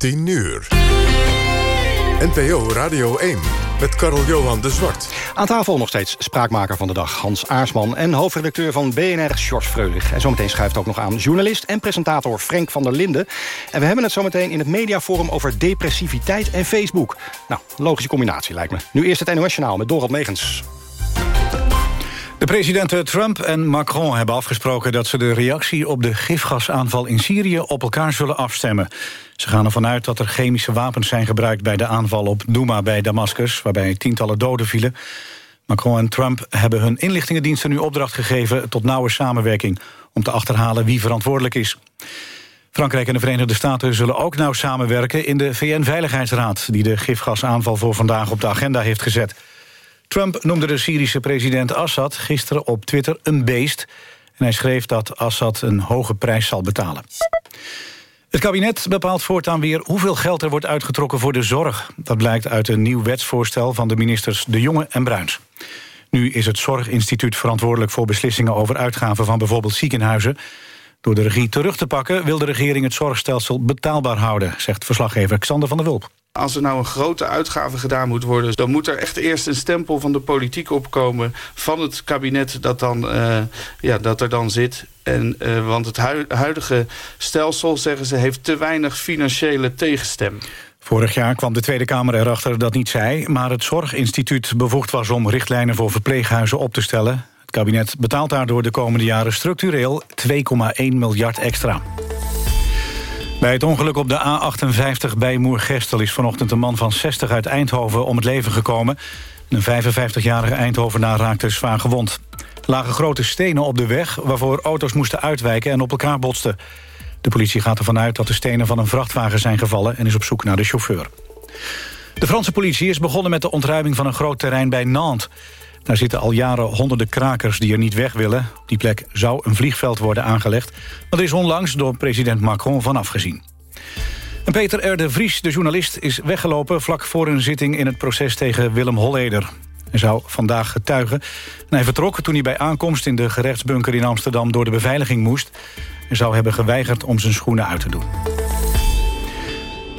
10 uur. NPO Radio 1 met Karel Johan de Zwart. Aan tafel nog steeds spraakmaker van de dag Hans Aarsman... en hoofdredacteur van BNR George Freulich. En zometeen schuift ook nog aan journalist en presentator Frank van der Linden. En we hebben het zometeen in het mediaforum over depressiviteit en Facebook. Nou, logische combinatie lijkt me. Nu eerst het NOS Journaal met Dorald Megens. De presidenten Trump en Macron hebben afgesproken... dat ze de reactie op de gifgasaanval in Syrië op elkaar zullen afstemmen. Ze gaan ervan uit dat er chemische wapens zijn gebruikt... bij de aanval op Douma bij Damascus, waarbij tientallen doden vielen. Macron en Trump hebben hun inlichtingendiensten nu opdracht gegeven... tot nauwe samenwerking om te achterhalen wie verantwoordelijk is. Frankrijk en de Verenigde Staten zullen ook nauw samenwerken... in de VN-veiligheidsraad, die de gifgasaanval voor vandaag op de agenda heeft gezet. Trump noemde de Syrische president Assad gisteren op Twitter een beest... en hij schreef dat Assad een hoge prijs zal betalen. Het kabinet bepaalt voortaan weer hoeveel geld er wordt uitgetrokken voor de zorg. Dat blijkt uit een nieuw wetsvoorstel van de ministers De Jonge en Bruins. Nu is het Zorginstituut verantwoordelijk voor beslissingen over uitgaven van bijvoorbeeld ziekenhuizen. Door de regie terug te pakken wil de regering het zorgstelsel betaalbaar houden, zegt verslaggever Xander van der Wulp. Als er nou een grote uitgave gedaan moet worden... dan moet er echt eerst een stempel van de politiek opkomen... van het kabinet dat, dan, uh, ja, dat er dan zit. En, uh, want het huidige stelsel, zeggen ze, heeft te weinig financiële tegenstem. Vorig jaar kwam de Tweede Kamer erachter dat niet zij... maar het Zorginstituut bevoegd was om richtlijnen voor verpleeghuizen op te stellen. Het kabinet betaalt daardoor de komende jaren structureel 2,1 miljard extra. Bij het ongeluk op de A58 bij Moergestel is vanochtend een man van 60 uit Eindhoven om het leven gekomen. Een 55-jarige Eindhovenaar raakte zwaar gewond. Er lagen grote stenen op de weg waarvoor auto's moesten uitwijken en op elkaar botsten. De politie gaat ervan uit dat de stenen van een vrachtwagen zijn gevallen en is op zoek naar de chauffeur. De Franse politie is begonnen met de ontruiming van een groot terrein bij Nantes. Daar zitten al jaren honderden krakers die er niet weg willen. Die plek zou een vliegveld worden aangelegd. Er is onlangs door president Macron van afgezien. En Peter R. de Vries, de journalist, is weggelopen... vlak voor een zitting in het proces tegen Willem Holleder. Hij zou vandaag getuigen. En hij vertrok toen hij bij aankomst in de gerechtsbunker in Amsterdam... door de beveiliging moest. Hij zou hebben geweigerd om zijn schoenen uit te doen.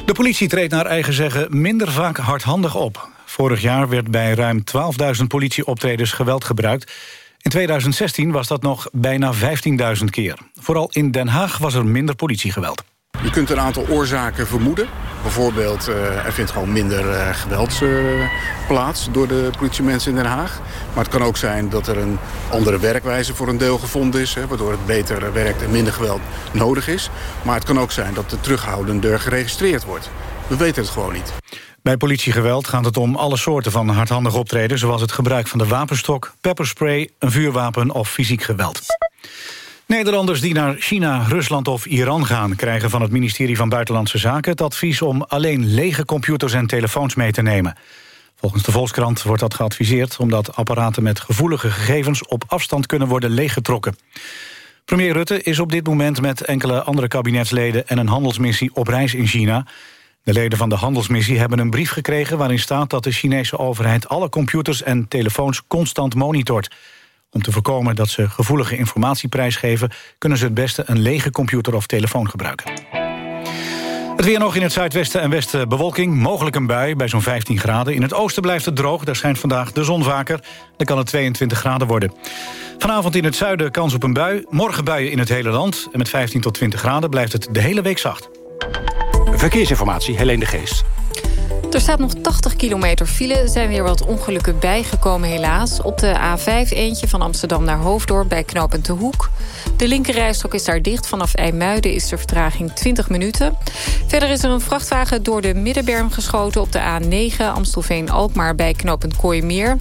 De politie treedt naar eigen zeggen minder vaak hardhandig op. Vorig jaar werd bij ruim 12.000 politieoptredens geweld gebruikt. In 2016 was dat nog bijna 15.000 keer. Vooral in Den Haag was er minder politiegeweld. Je kunt een aantal oorzaken vermoeden. Bijvoorbeeld, uh, er vindt gewoon minder uh, geweld uh, plaats door de politiemensen in Den Haag. Maar het kan ook zijn dat er een andere werkwijze voor een deel gevonden is... Waardoor het beter werkt en minder geweld nodig is. Maar het kan ook zijn dat het terughoudender geregistreerd wordt. We weten het gewoon niet. Bij politiegeweld gaat het om alle soorten van hardhandig optreden... zoals het gebruik van de wapenstok, pepperspray, een vuurwapen of fysiek geweld. Nederlanders die naar China, Rusland of Iran gaan... krijgen van het ministerie van Buitenlandse Zaken het advies... om alleen lege computers en telefoons mee te nemen. Volgens de Volkskrant wordt dat geadviseerd... omdat apparaten met gevoelige gegevens op afstand kunnen worden leeggetrokken. Premier Rutte is op dit moment met enkele andere kabinetsleden... en een handelsmissie op reis in China... De leden van de handelsmissie hebben een brief gekregen... waarin staat dat de Chinese overheid alle computers en telefoons constant monitort. Om te voorkomen dat ze gevoelige informatie prijsgeven... kunnen ze het beste een lege computer of telefoon gebruiken. Het weer nog in het zuidwesten en westen bewolking. Mogelijk een bui bij zo'n 15 graden. In het oosten blijft het droog. Daar schijnt vandaag de zon vaker. Dan kan het 22 graden worden. Vanavond in het zuiden kans op een bui. Morgen buien in het hele land. En met 15 tot 20 graden blijft het de hele week zacht. Verkeersinformatie, Helene de Geest. Er staat nog 80 kilometer file. Er zijn weer wat ongelukken bijgekomen helaas. Op de A5 eentje van Amsterdam naar Hoofddorp bij knooppunt De Hoek. De linkerrijstrook is daar dicht. Vanaf IJmuiden is de vertraging 20 minuten. Verder is er een vrachtwagen door de middenberm geschoten... op de A9 Amstelveen-Alkmaar bij knooppunt Kooimeer.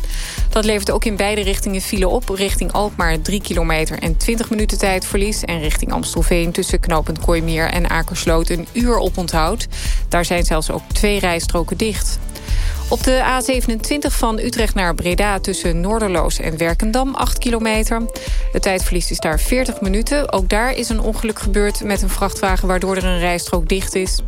Dat levert ook in beide richtingen file op. Richting Alkmaar 3 kilometer en 20 minuten tijdverlies. En richting Amstelveen tussen knooppunt Kooimeer en Akersloot... een uur op onthoud. Daar zijn zelfs ook twee rijstroken dicht. Op de A27 van Utrecht naar Breda tussen Noorderloos en Werkendam 8 kilometer. Het tijdverlies is daar 40 minuten. Ook daar is een ongeluk gebeurd met een vrachtwagen waardoor er een rijstrook dicht is.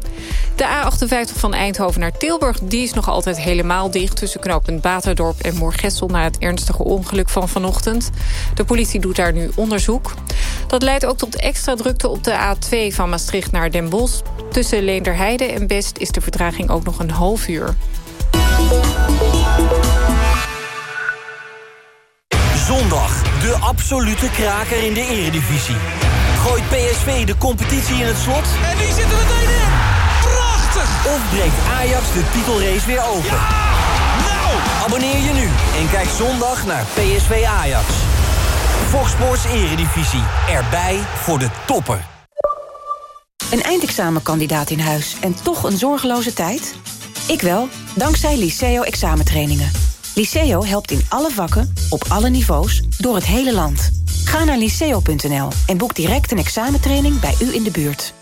De A58 van Eindhoven naar Tilburg die is nog altijd helemaal dicht... tussen knooppunt Baterdorp en Moorgessel na het ernstige ongeluk van vanochtend. De politie doet daar nu onderzoek. Dat leidt ook tot extra drukte op de A2 van Maastricht naar Den Bosch. Tussen Leenderheide en Best is de vertraging ook nog een half uur. Zondag, de absolute kraker in de eredivisie. Gooit PSV de competitie in het slot? En die zitten meteen in! Prachtig! Of breekt Ajax de titelrace weer open? Ja! Nou! Abonneer je nu en kijk zondag naar PSV Ajax. Fox Sports Eredivisie. Erbij voor de toppen. Een eindexamenkandidaat in huis en toch een zorgeloze tijd? Ik wel, dankzij Liceo examentrainingen. Liceo helpt in alle vakken, op alle niveaus, door het hele land. Ga naar liceo.nl en boek direct een examentraining bij u in de buurt.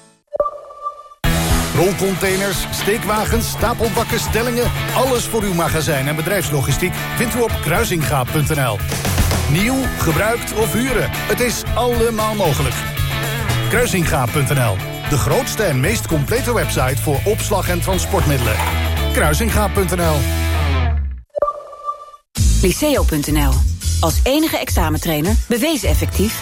Rolcontainers, steekwagens, stapelbakken, stellingen... alles voor uw magazijn en bedrijfslogistiek vindt u op kruisingaap.nl. Nieuw, gebruikt of huren, het is allemaal mogelijk. Kruisingaap.nl, de grootste en meest complete website... voor opslag en transportmiddelen. Kruisingaap.nl Liceo.nl. Als enige examentrainer bewezen effectief.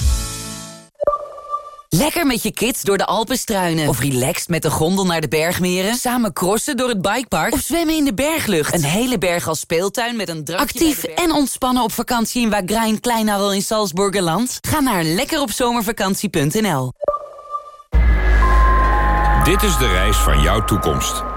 Lekker met je kids door de Alpen struinen. Of relaxed met de gondel naar de bergmeren. Samen crossen door het bikepark. Of zwemmen in de berglucht. Een hele berg als speeltuin met een drankje Actief en ontspannen op vakantie in Wagrain Kleinarel in Salzburgerland. Ga naar lekkeropzomervakantie.nl Dit is de reis van jouw toekomst.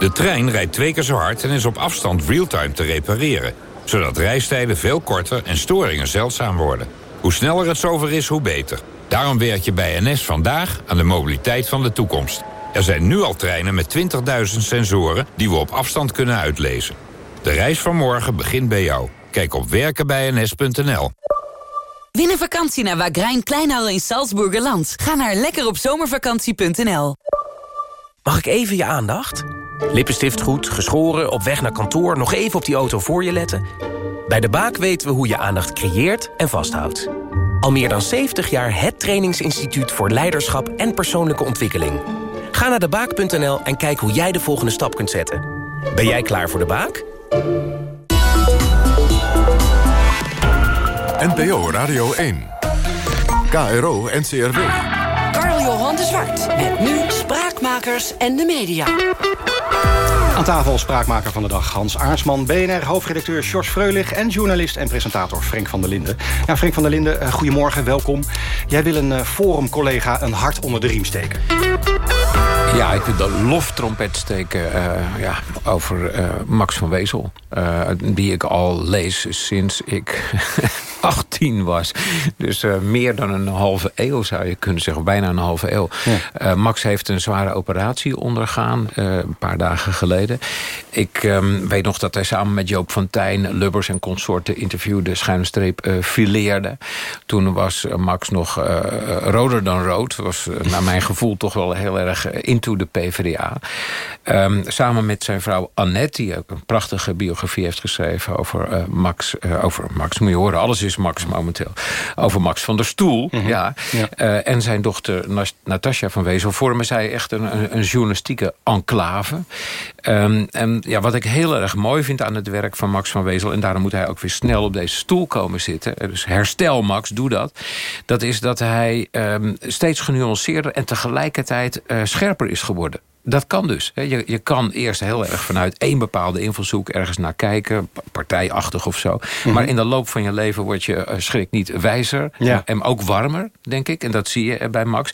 De trein rijdt twee keer zo hard en is op afstand realtime te repareren zodat reistijden veel korter en storingen zeldzaam worden. Hoe sneller het zover is, hoe beter. Daarom werk je bij NS vandaag aan de mobiliteit van de toekomst. Er zijn nu al treinen met 20.000 sensoren die we op afstand kunnen uitlezen. De reis van morgen begint bij jou. Kijk op werkenbijns.nl. Win een vakantie naar Wagrain Kleinhal in Salzburgerland. Ga naar lekkeropzomervakantie.nl. Mag ik even je aandacht? Lippenstift goed, geschoren, op weg naar kantoor... nog even op die auto voor je letten? Bij De Baak weten we hoe je aandacht creëert en vasthoudt. Al meer dan 70 jaar het trainingsinstituut voor leiderschap en persoonlijke ontwikkeling. Ga naar debaak.nl en kijk hoe jij de volgende stap kunt zetten. Ben jij klaar voor De Baak? NPO Radio 1. KRO NCRW. Carl-Johan de Zwart. Met nu Spraakmakers en de media. Aan tafel spraakmaker van de dag Hans Aarsman, BNR, hoofdredacteur George Freulich... en journalist en presentator Frank van der Linden. Ja, Frank van der Linden, eh, goedemorgen, welkom. Jij wil een uh, forumcollega een hart onder de riem steken. Ja, ik wil de loftrompet steken uh, ja, over uh, Max van Wezel. Uh, die ik al lees sinds ik 18 was. Dus meer dan een halve eeuw zou je kunnen zeggen. Bijna een halve eeuw. Ja. Max heeft een zware operatie ondergaan. een paar dagen geleden. Ik um, weet nog dat hij samen met Joop van Tijn... Lubbers en consorten interviewde, schuine streep fileerde. Toen was Max nog roder dan rood. Was naar mijn gevoel toch wel heel erg into de PvdA. Um, samen met zijn vrouw Annette, die ook een prachtige biografie heeft geschreven over Max. Over Max, moet je horen, alles is Max momenteel. Over Max van der Stoel, mm -hmm. ja. ja. Uh, en zijn dochter Natasja van Wezel vormen zij echt een, een, journalistieke enclave. Um, en ja, wat ik heel erg mooi vind aan het werk van Max van Wezel... en daarom moet hij ook weer snel op deze stoel komen zitten... dus herstel Max, doe dat... dat is dat hij um, steeds genuanceerder en tegelijkertijd scherper is geworden. Dat kan dus. Je, je kan eerst heel erg vanuit één bepaalde invalshoek ergens naar kijken. Partijachtig of zo. Mm -hmm. Maar in de loop van je leven word je uh, schrik niet wijzer. Ja. En ook warmer, denk ik. En dat zie je bij Max.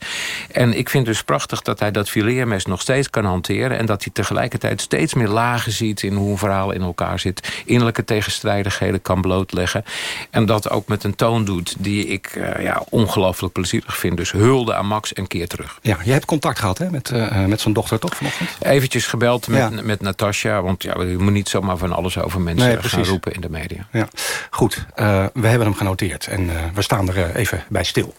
En ik vind dus prachtig dat hij dat fileermes nog steeds kan hanteren. En dat hij tegelijkertijd steeds meer lagen ziet... in hoe een verhaal in elkaar zit. Innerlijke tegenstrijdigheden kan blootleggen. En dat ook met een toon doet die ik uh, ja, ongelooflijk plezierig vind. Dus hulde aan Max en keer terug. Ja, jij hebt contact gehad hè, met, uh, met zijn dochter toch vanochtend? Eventjes gebeld met, ja. met Natasja. Want ja, je moet niet zomaar van alles over mensen nee, gaan roepen in de media. Ja. Goed, uh, we hebben hem genoteerd. En uh, we staan er uh, even bij stil.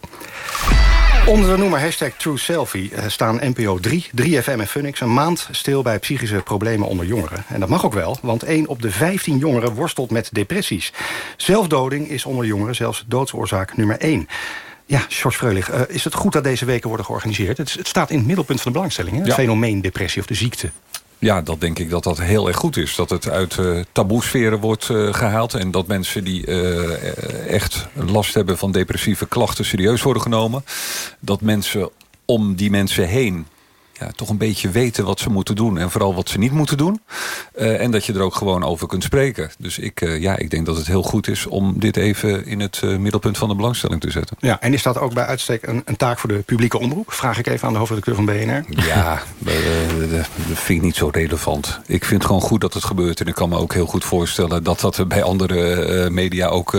Onder de noemer hashtag TrueSelfie staan NPO 3, 3FM en Funix... een maand stil bij psychische problemen onder jongeren. En dat mag ook wel, want 1 op de 15 jongeren worstelt met depressies. Zelfdoding is onder jongeren zelfs doodsoorzaak nummer 1. Ja, George Freulich, uh, is het goed dat deze weken worden georganiseerd? Het, het, staat in het middelpunt van de belangstelling, hè? het ja. fenomeen depressie of de ziekte. ja, dat denk ik dat dat heel erg goed is. Dat het uit uh, taboesferen wordt uh, gehaald. En dat mensen die uh, echt last hebben van depressieve klachten serieus worden genomen. Dat mensen om die mensen heen ja, toch een beetje weten wat ze moeten doen. En vooral wat ze niet moeten doen. Uh, en dat je er ook gewoon over kunt spreken. Dus ik, uh, ja, ik denk dat het heel goed is om dit even in het uh, middelpunt van de belangstelling te zetten. Ja, en is dat ook bij uitstek een, een taak voor de publieke omroep? Vraag ik even aan de hoofdredacteur van BNR. Ja, dat vind ik niet zo relevant. Ik vind gewoon goed dat het gebeurt. En ik kan me ook heel goed voorstellen dat dat bij andere media ook,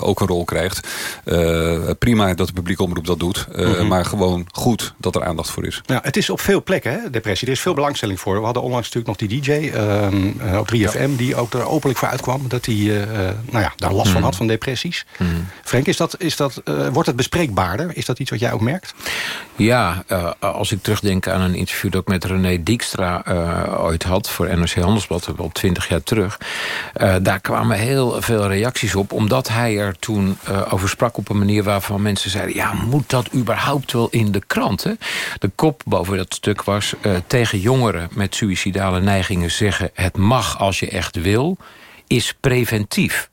ook een rol krijgt. prima dat de publieke omroep dat doet. Mm -hmm. Maar gewoon goed dat er aandacht voor is. Ja, het is op veel plekken, hè, depressie. Er is veel belangstelling voor. We hadden onlangs natuurlijk nog die DJ uh, op 3FM... die ook er openlijk voor uitkwam dat hij uh, nou ja, daar last mm. van had, van depressies. Mm. Frank, is dat, is dat, uh, wordt het bespreekbaarder? Is dat iets wat jij ook merkt? Ja, als ik terugdenk aan een interview... dat ik met René Dijkstra ooit had voor NRC Handelsblad... al twintig jaar terug. daar kwamen heel veel reacties op... omdat hij er toen over sprak op een manier waarvan mensen zeiden... ja, moet dat überhaupt wel in de krant? Hè? De kop boven dat stuk was... Uh, tegen jongeren met suïcidale neigingen zeggen... het mag als je echt wil, is preventief.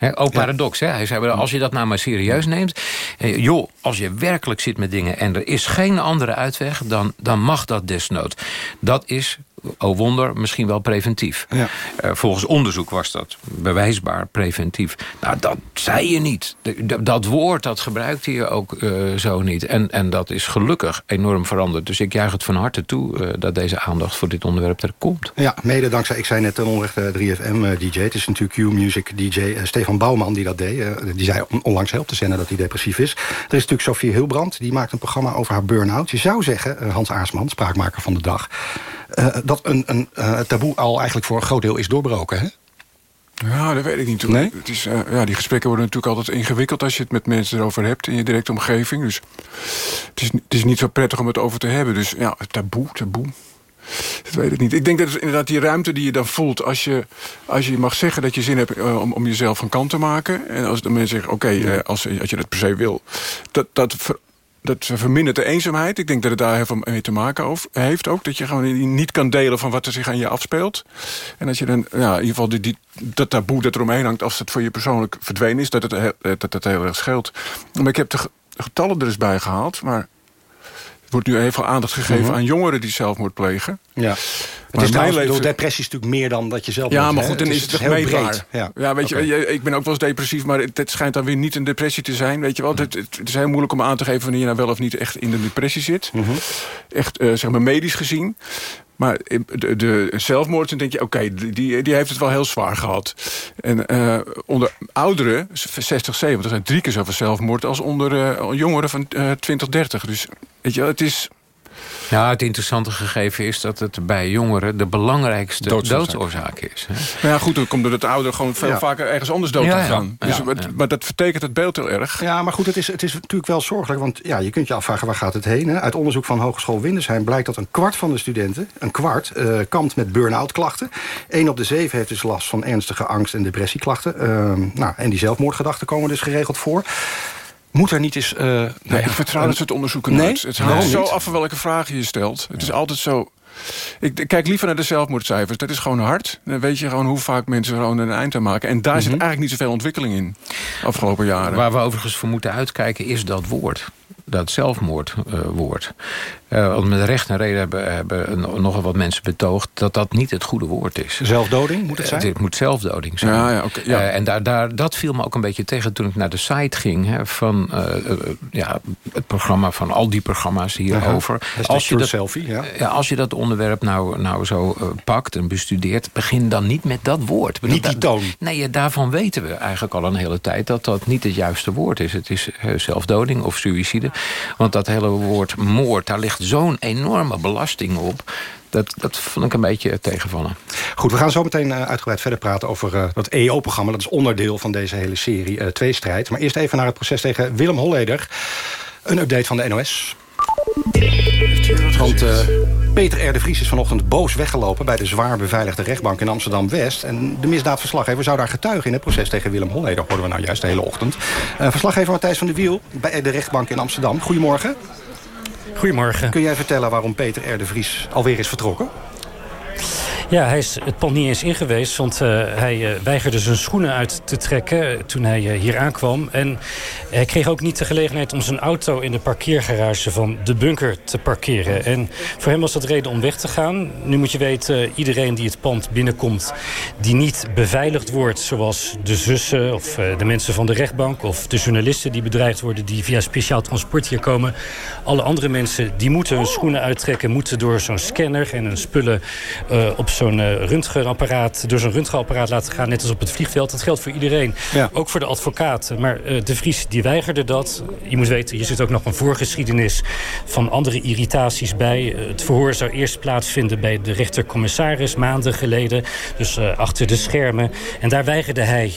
He, ook paradox, hè? Hij zei, als je dat nou maar serieus neemt... Eh, joh, als je werkelijk zit met dingen... en er is geen andere uitweg, dan, dan mag dat desnood. Dat is oh wonder, misschien wel preventief. Ja. Uh, volgens onderzoek was dat bewijsbaar preventief. Nou, dat zei je niet. Dat woord, dat gebruikte je ook uh, zo niet. En, en dat is gelukkig enorm veranderd. Dus ik juich het van harte toe uh, dat deze aandacht voor dit onderwerp er komt. Ja, mede dankzij, ik zei net ten onrechte 3FM-DJ. het is natuurlijk Q-Music DJ Stefan Bouwman die dat deed. die zei onlangs op te zenden dat hij depressief is. Er is natuurlijk Sophie Hilbrand, die maakt een programma over haar burn-out. Je zou zeggen, Hans Aarsman, spraakmaker van de dag... Uh, dat een, een uh, taboe al eigenlijk voor een groot deel is doorbroken, hè? Ja, dat weet ik niet. Nee? Het is, uh, ja, die gesprekken worden natuurlijk altijd ingewikkeld... als je het met mensen erover hebt in je directe omgeving. Dus het is, het is niet zo prettig om het over te hebben. Dus ja, taboe, taboe. Dat weet ik niet. Ik denk dat het inderdaad die ruimte die je dan voelt... als je, als je mag zeggen dat je zin hebt uh, om, om jezelf van kant te maken... en als de mensen zeggen, oké, okay, uh, als, als je dat per se wil... dat, dat ver, dat vermindert de eenzaamheid. Ik denk dat het daar veel mee te maken heeft ook. Dat je gewoon niet kan delen van wat er zich aan je afspeelt. En dat je dan, ja, in ieder geval die, dat taboe dat eromheen hangt... als het voor je persoonlijk verdwenen is, dat het, dat het heel erg scheelt. Maar ik heb de getallen er eens bij gehaald, maar... Wordt nu heel veel aandacht gegeven mm -hmm. aan jongeren die zelfmoord plegen. Ja. Het is trouwens, leven... depressie is natuurlijk meer dan dat je zelf Ja, maar goed, dan het is het, het heel breed. Ja, ja weet okay. je, ik ben ook wel eens depressief, maar het, het, schijnt dan weer niet een depressie te zijn. Weet je wel, het, het, is heel moeilijk om aan te geven wanneer je nou wel of niet echt in de depressie zit. Mm -hmm. Echt, uh, zeg maar, medisch gezien. Maar de, zelfmoord, dan denk je, oké, die, die heeft het wel heel zwaar gehad. En uh, onder ouderen, 60, 70, zijn drie keer zoveel zelfmoord... als onder uh, jongeren van uh, 20, 30. Dus weet je, het is... Ja, het interessante gegeven is dat het bij jongeren de belangrijkste doodsoorzaak, doodsoorzaak is. Hè? Maar ja, goed, dan komt het ouder gewoon veel ja. vaker ergens anders dood ja, gaan. Ja. Dus, ja, maar dat vertekent het beeld heel erg. Ja, maar goed, het is, het is natuurlijk wel zorgelijk. Want ja, je kunt je afvragen, waar gaat het heen? Hè? Uit onderzoek van Hogeschool Windersheim blijkt dat een kwart van de studenten... een kwart, uh, kampt met burn-out klachten. Eén op de zeven heeft dus last van ernstige angst- en depressieklachten. Uh, nou, en die zelfmoordgedachten komen dus geregeld voor. Moet er niet eens... Uh, nee, nou ik vertrouw dat het onderzoeken nee? Het hangt zo af van welke vragen je stelt. Het ja. is altijd zo... Ik kijk liever naar de zelfmoordcijfers. Dat is gewoon hard. Dan weet je gewoon hoe vaak mensen gewoon een eind aan maken. En daar mm -hmm. zit eigenlijk niet zoveel ontwikkeling in. Afgelopen jaren. Waar we overigens voor moeten uitkijken is dat woord. Dat zelfmoordwoord. Uh, want met recht en reden hebben, hebben nogal wat mensen betoogd... dat dat niet het goede woord is. Zelfdoding moet het zijn? Uh, het moet zelfdoding zijn. Ja, ja, okay, ja. Uh, en daar, daar, dat viel me ook een beetje tegen toen ik naar de site ging... Hè, van ja, het programma, van al die programma's hierover. -huh. Als je dat, selfie, ja. ja. Als je dat onderwerp nou, nou zo pakt en bestudeert... begin dan niet met dat woord. Niet die toon? Nee, daarvan weten we eigenlijk al een hele tijd... dat dat niet het juiste woord is. Het is zelfdoding of suïcide. Want dat hele woord moord, daar ligt zo'n enorme belasting op. Dat, dat vond ik een beetje tegenvallen. Goed, we gaan zo meteen uitgebreid verder praten over uh, dat EO-programma. Dat is onderdeel van deze hele serie uh, Tweestrijd. Maar eerst even naar het proces tegen Willem Holleder. Een update van de NOS. Want uh, Peter R. de Vries is vanochtend boos weggelopen... bij de zwaar beveiligde rechtbank in Amsterdam-West. En de misdaadverslaggever zou daar getuigen in het proces tegen Willem Holleder. hoorden we nou juist de hele ochtend. Uh, verslaggever Matthijs van de Wiel bij de rechtbank in Amsterdam. Goedemorgen. Goedemorgen. Kun jij vertellen waarom Peter R. de Vries alweer is vertrokken? Ja, hij is het pand niet eens in geweest, want uh, hij uh, weigerde zijn schoenen uit te trekken toen hij hier aankwam. En hij kreeg ook niet de gelegenheid om zijn auto in de parkeergarage van de bunker te parkeren. En voor hem was dat reden om weg te gaan. Nu moet je weten, iedereen die het pand binnenkomt, die niet beveiligd wordt, zoals de zussen of de mensen van de rechtbank of de journalisten die bedreigd worden, die via speciaal transport hier komen. Alle andere mensen die moeten hun schoenen uittrekken, moeten door zo'n scanner en hun spullen op zo'n uh, röntgenapparaat, door zo'n röntgenapparaat laten gaan, net als op het vliegveld. Dat geldt voor iedereen. Ja. Ook voor de advocaten. Maar uh, de Vries die weigerde dat. Je moet weten, je zit ook nog een voorgeschiedenis van andere irritaties bij. Uh, het verhoor zou eerst plaatsvinden bij de rechtercommissaris maanden geleden. Dus achter de schermen. En daar weigerde hij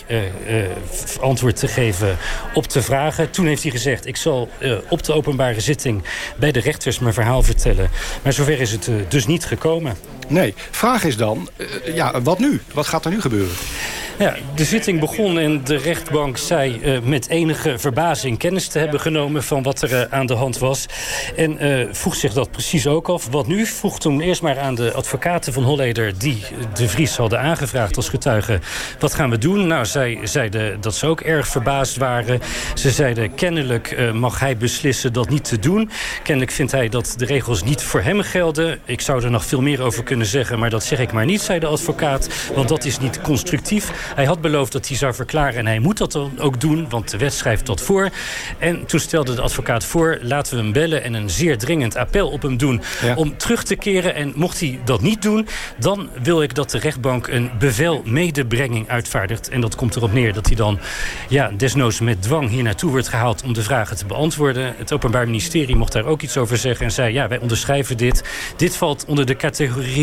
antwoord te geven op de vragen. Toen heeft hij gezegd, ik zal op de openbare zitting bij de rechters mijn verhaal vertellen. Maar zover is het dus niet gekomen. Nee, vraag is dan, uh, ja, wat nu? Wat gaat er nu gebeuren? Ja, de zitting begon en de rechtbank zei uh, met enige verbazing kennis te hebben genomen van wat er uh, aan de hand was. En uh, vroeg zich dat precies ook af. Wat nu? Vroeg toen eerst maar aan de advocaten van Holleder die de Vries hadden aangevraagd als getuige. Wat gaan we doen? Nou, zij zeiden dat ze ook erg verbaasd waren. Ze zeiden kennelijk mag hij beslissen dat niet te doen. Kennelijk vindt hij dat de regels niet voor hem gelden. Ik zou er nog veel meer over kunnen zeggen, maar dat zeg ik maar niet, zei de advocaat. Want dat is niet constructief. Hij had beloofd dat hij zou verklaren en hij moet dat dan ook doen, want de wet schrijft dat voor. En toen stelde de advocaat voor, laten we hem bellen en een zeer dringend appel op hem doen ja. om terug te keren. En mocht hij dat niet doen, dan wil ik dat de rechtbank een bevel medebrenging uitvaardigt. En dat komt erop neer dat hij dan ja, desnoods met dwang hier naartoe wordt gehaald om de vragen te beantwoorden. Het Openbaar Ministerie mocht daar ook iets over zeggen en zei, ja, wij onderschrijven dit. Dit valt onder de categorie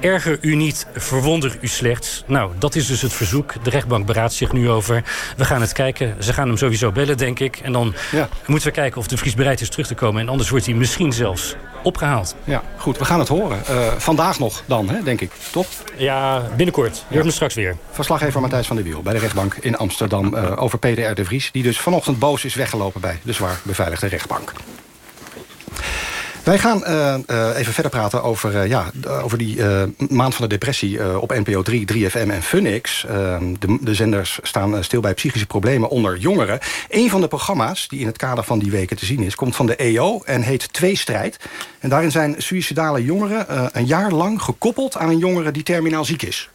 erger u niet, verwonder u slechts. Nou, dat is dus het verzoek. De rechtbank beraadt zich nu over. We gaan het kijken. Ze gaan hem sowieso bellen, denk ik. En dan ja. moeten we kijken of de Vries bereid is terug te komen. En anders wordt hij misschien zelfs opgehaald. Ja, goed. We gaan het horen. Uh, vandaag nog dan, hè, denk ik. Toch? Ja, binnenkort. Hoort me straks weer. Verslaggever Matthijs van der Wiel bij de rechtbank in Amsterdam... Uh, over PDR de Vries, die dus vanochtend boos is weggelopen... bij de zwaar beveiligde rechtbank. Wij gaan uh, uh, even verder praten over, uh, ja, over die maand van de depressie op NPO 3, 3FM en Funix. De, de, zenders staan stil bij psychische problemen onder jongeren. Een van de programma's die in het kader van die weken te zien is... komt van de EO en heet Tweestrijd. En daarin zijn suïcidale jongeren een jaar lang gekoppeld... aan een jongere die terminaal ziek is.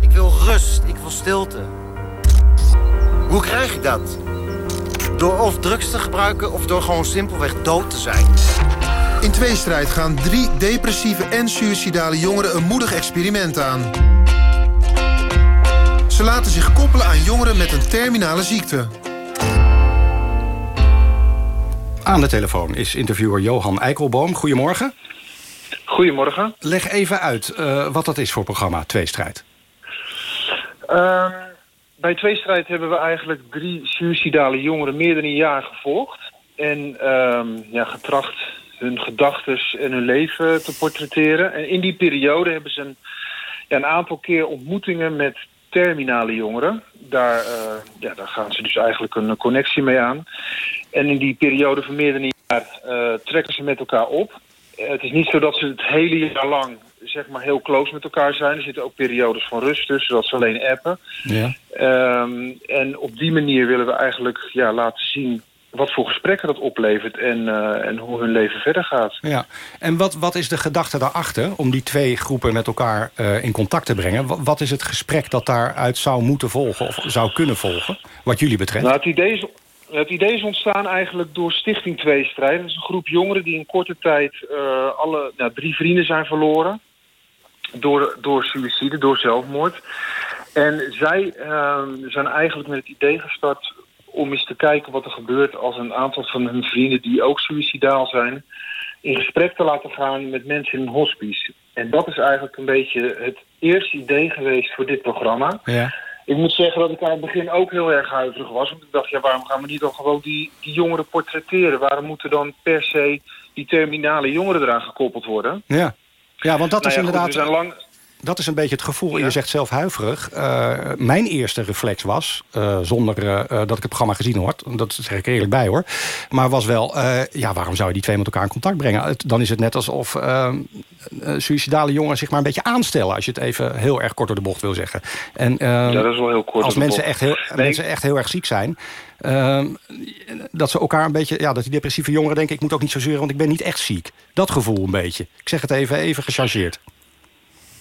Ik wil rust, ik wil stilte. Hoe krijg ik dat? Door of drugs te gebruiken of door gewoon simpelweg dood te zijn. In tweestrijd gaan drie depressieve en suïcidale jongeren een moedig experiment aan. Ze laten zich koppelen aan jongeren met een terminale ziekte. Aan de telefoon is interviewer Johan Eikelboom. Goedemorgen. Goedemorgen. Leg even uit uh, wat dat is voor programma Tweestrijd. Uh, bij Tweestrijd hebben we eigenlijk drie suïcidale jongeren meer dan een jaar gevolgd. En uh, ja, getracht hun gedachten en hun leven te portretteren. En in die periode hebben ze een, ja, een aantal keer ontmoetingen met terminale jongeren. Daar, uh, ja, daar gaan ze dus eigenlijk een connectie mee aan. En in die periode van meer dan een jaar uh, trekken ze met elkaar op. Uh, het is niet zo dat ze het hele jaar lang zeg maar heel close met elkaar zijn. Er zitten ook periodes van rust tussen, zodat ze alleen appen. Ja. Um, en op die manier willen we eigenlijk ja, laten zien wat voor gesprekken dat oplevert en, uh, en hoe hun leven verder gaat. Ja. En wat, wat is de gedachte daarachter om die twee groepen met elkaar uh, in contact te brengen? Wat, wat, is het gesprek dat daaruit zou moeten volgen of zou kunnen volgen, wat jullie betreft? Nou, het idee is... Het idee is ontstaan eigenlijk door Stichting Tweestrijd. Dat is een groep jongeren die in korte tijd uh, alle nou, drie vrienden zijn verloren. Door, door suïcide, door zelfmoord. En zij zijn eigenlijk met het idee gestart om eens te kijken wat er gebeurt als een aantal van hun vrienden die ook suicidaal zijn, in gesprek te laten gaan met mensen in een hospice. En dat is eigenlijk een beetje het eerste idee geweest voor dit programma. Ja. Ik moet zeggen dat ik aan het begin ook heel erg huiverig was. Want ik dacht, ja, waarom gaan we niet dan gewoon die, die jongeren portretteren? Waarom moeten dan per se die terminale jongeren eraan gekoppeld worden? Ja, ja want dat nou is ja, inderdaad... Goed, we zijn lang... dat is een beetje het gevoel. Je zegt zelf huiverig. Uh, mijn eerste reflex was, uh, zonder uh, dat ik het programma gezien hoor... dat zeg ik eerlijk bij hoor... maar was wel, ja, waarom zou je die twee met elkaar in contact brengen? Het, dan is het net alsof suïcidale jongeren zich maar een beetje aanstellen... als je het even heel erg kort door de bocht wil zeggen. En, ja, dat is wel heel kort Als mensen echt heel, nee. mensen echt heel erg ziek zijn... Ehm, dat ze elkaar een beetje... Ja, dat die depressieve jongeren denken... ik moet ook niet zo zeuren, want ik ben niet echt ziek. Dat gevoel een beetje. Ik zeg het even, even gechargeerd.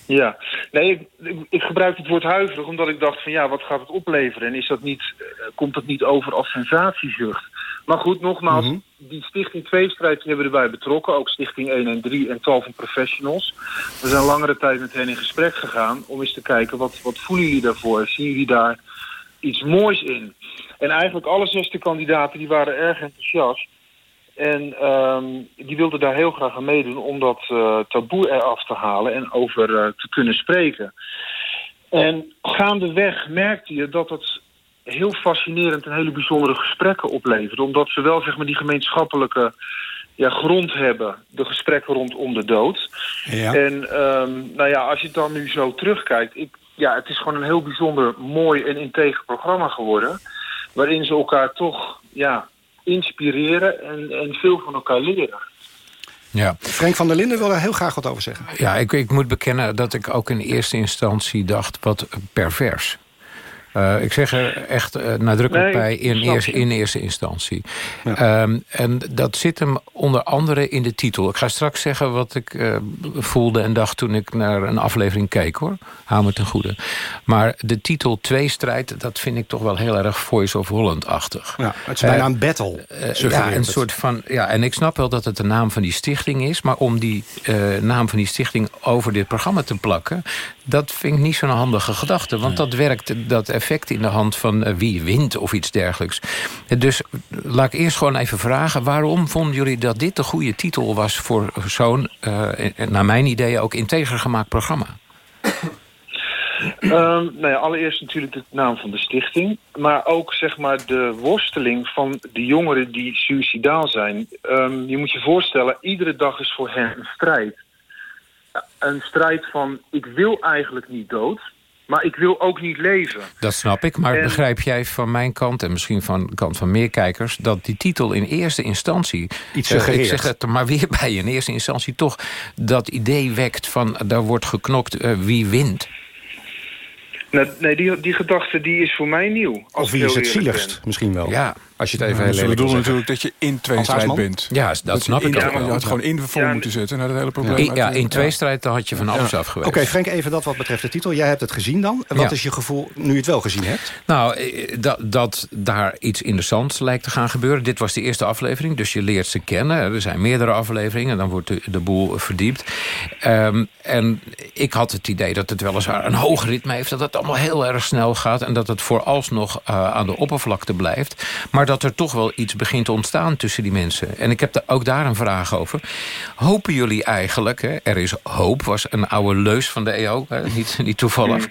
Ja, nee, ik, ik, gebruik het woord huiverig omdat ik dacht van ja, wat gaat het opleveren? En is dat niet, uh, komt dat niet over als sensatiezucht? Maar goed, nogmaals, mm -hmm. die Stichting 2-strijd hebben we erbij betrokken. Ook Stichting 1 en 3 en tal van professionals. We zijn langere tijd met hen in gesprek gegaan om eens te kijken, wat, wat voelen jullie daarvoor? Zien jullie daar iets moois in? En eigenlijk alle zesde kandidaten die waren erg enthousiast. En um, die wilden daar heel graag aan meedoen om dat uh, taboe eraf te halen en over uh, te kunnen spreken. En gaandeweg merkte je dat het heel fascinerend en hele bijzondere gesprekken opleverde. Omdat ze wel zeg maar, die gemeenschappelijke ja, grond hebben, de gesprekken rondom de dood. Ja. En um, nou ja, als je dan nu zo terugkijkt, ik, ja, het is gewoon een heel bijzonder mooi en integer programma geworden. Waarin ze elkaar toch ja, inspireren en, en veel van elkaar leren. Ja. Frank van der Linden wil daar heel graag wat over zeggen. Ja, ik, ik moet bekennen dat ik ook in eerste instantie dacht... wat pervers. Uh, ik zeg er echt uh, nadrukkelijk Nee, bij in, eerste, in eerste instantie. Ehm, en dat zit hem onder andere in de titel. Ik ga straks zeggen wat ik eh, voelde en dacht toen ik naar een aflevering keek hoor. Hou me ten goede. Maar de titel Tweestrijd, dat vind ik toch wel heel erg Voice of Holland-achtig. Ja, het is bijna Eh, een battle. eh, ja, een het. soort van. Ja, en ik snap wel dat het de naam van die stichting is, maar om die eh, naam van die stichting over dit programma te plakken, dat vind ik niet zo'n handige gedachte. Want dat werkt dat effect in de hand van eh, wie wint of iets dergelijks. Dus eh, laat ik eerst gewoon even vragen: waarom vonden jullie dat dit de goede titel was voor zo'n, eh, eh, naar mijn idee, ook integer gemaakt programma? Ehm, nou ja, allereerst natuurlijk de naam van de stichting. Maar ook zeg maar de worsteling van de jongeren die suicidaal zijn. Ehm, je moet je voorstellen, iedere dag is voor hen een strijd. Een strijd van, ik wil eigenlijk niet dood, maar ik wil ook niet leven. Dat snap ik, maar En- begrijp jij van mijn kant... en misschien van de kant van meer kijkers... dat die titel in eerste instantie... Iets eh, ik zeg het er maar weer bij... in eerste instantie toch dat idee wekt van... daar wordt geknokt eh, wie wint. Nee, die, die gedachte die is voor mij nieuw. als Of wie is het zieligst ben. misschien wel. Ja. Als je het even Ja, heel lelijk wil bedoelen zeggen. natuurlijk dat je in tweestrijd Aarsman? bent. Ja, dat snap je ik ook wel. Je had gewoon in voor Ja, moeten zetten. Nou, dat hele probleem. Ja, in tweestrijd dan had je van alles Ja. af geweest. Oké, Frank, even dat wat betreft de titel. Jij hebt het gezien dan. Wat Ja. is je gevoel nu je het wel gezien hebt? Nou, eh, dat, dat daar iets interessants lijkt te gaan gebeuren. Dit was de eerste aflevering, dus je leert ze kennen. Er zijn meerdere afleveringen, dan wordt de, de boel verdiept. Ehm, en ik had het idee dat het weliswaar een hoog ritme heeft... dat het allemaal heel erg snel gaat... en dat het vooralsnog uh, aan de oppervlakte blijft. Maar dat er toch wel iets begint te ontstaan tussen die mensen. En ik heb er ook daar een vraag over. Hopen jullie eigenlijk, hè, er is hoop... was een oude leus van de EO, hè, niet, niet toevallig...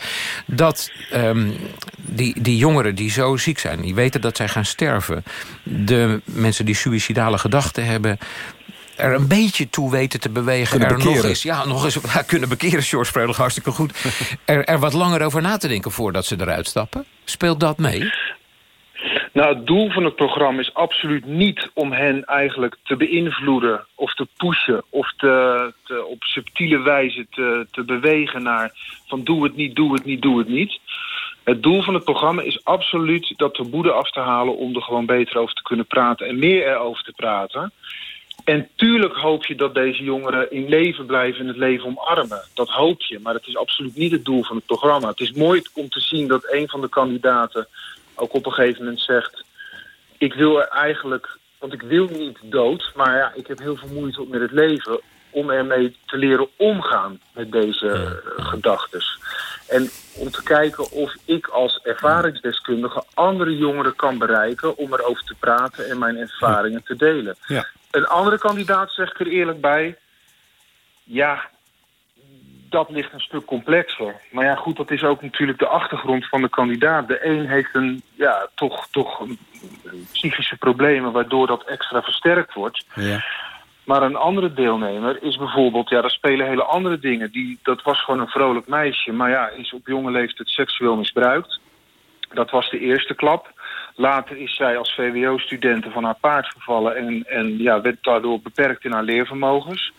dat ehm, die, die jongeren die zo ziek zijn... die weten dat zij gaan sterven... de mensen die suïcidale gedachten hebben er een beetje toe weten te bewegen. Kunnen er nog eens, ja, nog eens ja, kunnen bekeren, George Freulich, hartstikke goed. Er, er wat langer over na te denken voordat ze eruit stappen. Speelt dat mee? Nou, het doel van het programma is absoluut niet om hen eigenlijk te beïnvloeden of te pushen of te, op subtiele wijze te, te bewegen naar van doe het niet, doe het niet, doe het niet. Het doel van het programma is absoluut dat taboe af te halen om er gewoon beter over te kunnen praten en meer erover te praten. En tuurlijk hoop je dat deze jongeren in leven blijven en het leven omarmen. Dat hoop je, maar het is absoluut niet het doel van het programma. Het is mooi om te zien dat een van de kandidaten ook op een gegeven moment zegt... ik wil er eigenlijk, want ik wil niet dood... maar ja, ik heb heel veel moeite met het leven... om ermee te leren omgaan met deze gedachtes. En om te kijken of ik als ervaringsdeskundige andere jongeren kan bereiken... om erover te praten en mijn ervaringen te delen. Ja. Een andere kandidaat, zeg ik er eerlijk bij... ja, dat ligt een stuk complexer. Maar ja, goed, dat is ook natuurlijk de achtergrond van de kandidaat. De een heeft een, ja, toch, toch een, psychische problemen... waardoor dat extra versterkt wordt. Ja. Maar een andere deelnemer is bijvoorbeeld, ja, daar spelen hele andere dingen. Die, dat was gewoon een vrolijk meisje, maar ja, is op jonge leeftijd seksueel misbruikt. Dat was de eerste klap. Later is zij als VWO-studente van haar paard gevallen en, en ja, werd daardoor beperkt in haar leervermogens.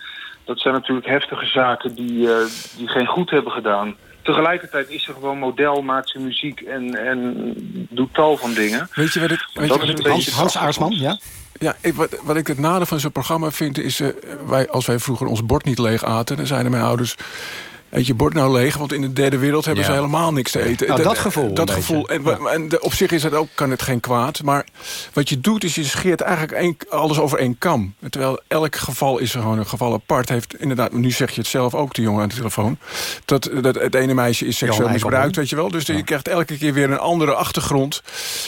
Dat zijn natuurlijk heftige zaken die, uh, die geen goed hebben gedaan. Tegelijkertijd is ze gewoon model, maakt ze muziek en, en doet tal van dingen. Weet je wat ik... Weet dat je wat is ik een Hans, beetje Hans Aarsman, ja? Ja, ik, wat, wat ik het nadeel van zo'n programma vind is... eh, wij, als wij vroeger ons bord niet leeg aten... dan zeiden mijn ouders... Eet je bord nou leeg, want in de derde wereld hebben Ja. ze helemaal niks te eten. Nou, dat gevoel Dat gevoel. En, wa- en de- op zich is het ook, kan het geen kwaad. Maar wat je doet, is je scheert eigenlijk één- alles over één kam. Terwijl elk geval is er gewoon een geval apart. Heeft inderdaad, nu zeg je het zelf ook, de jongen aan de telefoon. Dat, dat het ene meisje is seksueel misbruikt, weet je wel. Dus je krijgt elke keer weer een andere achtergrond.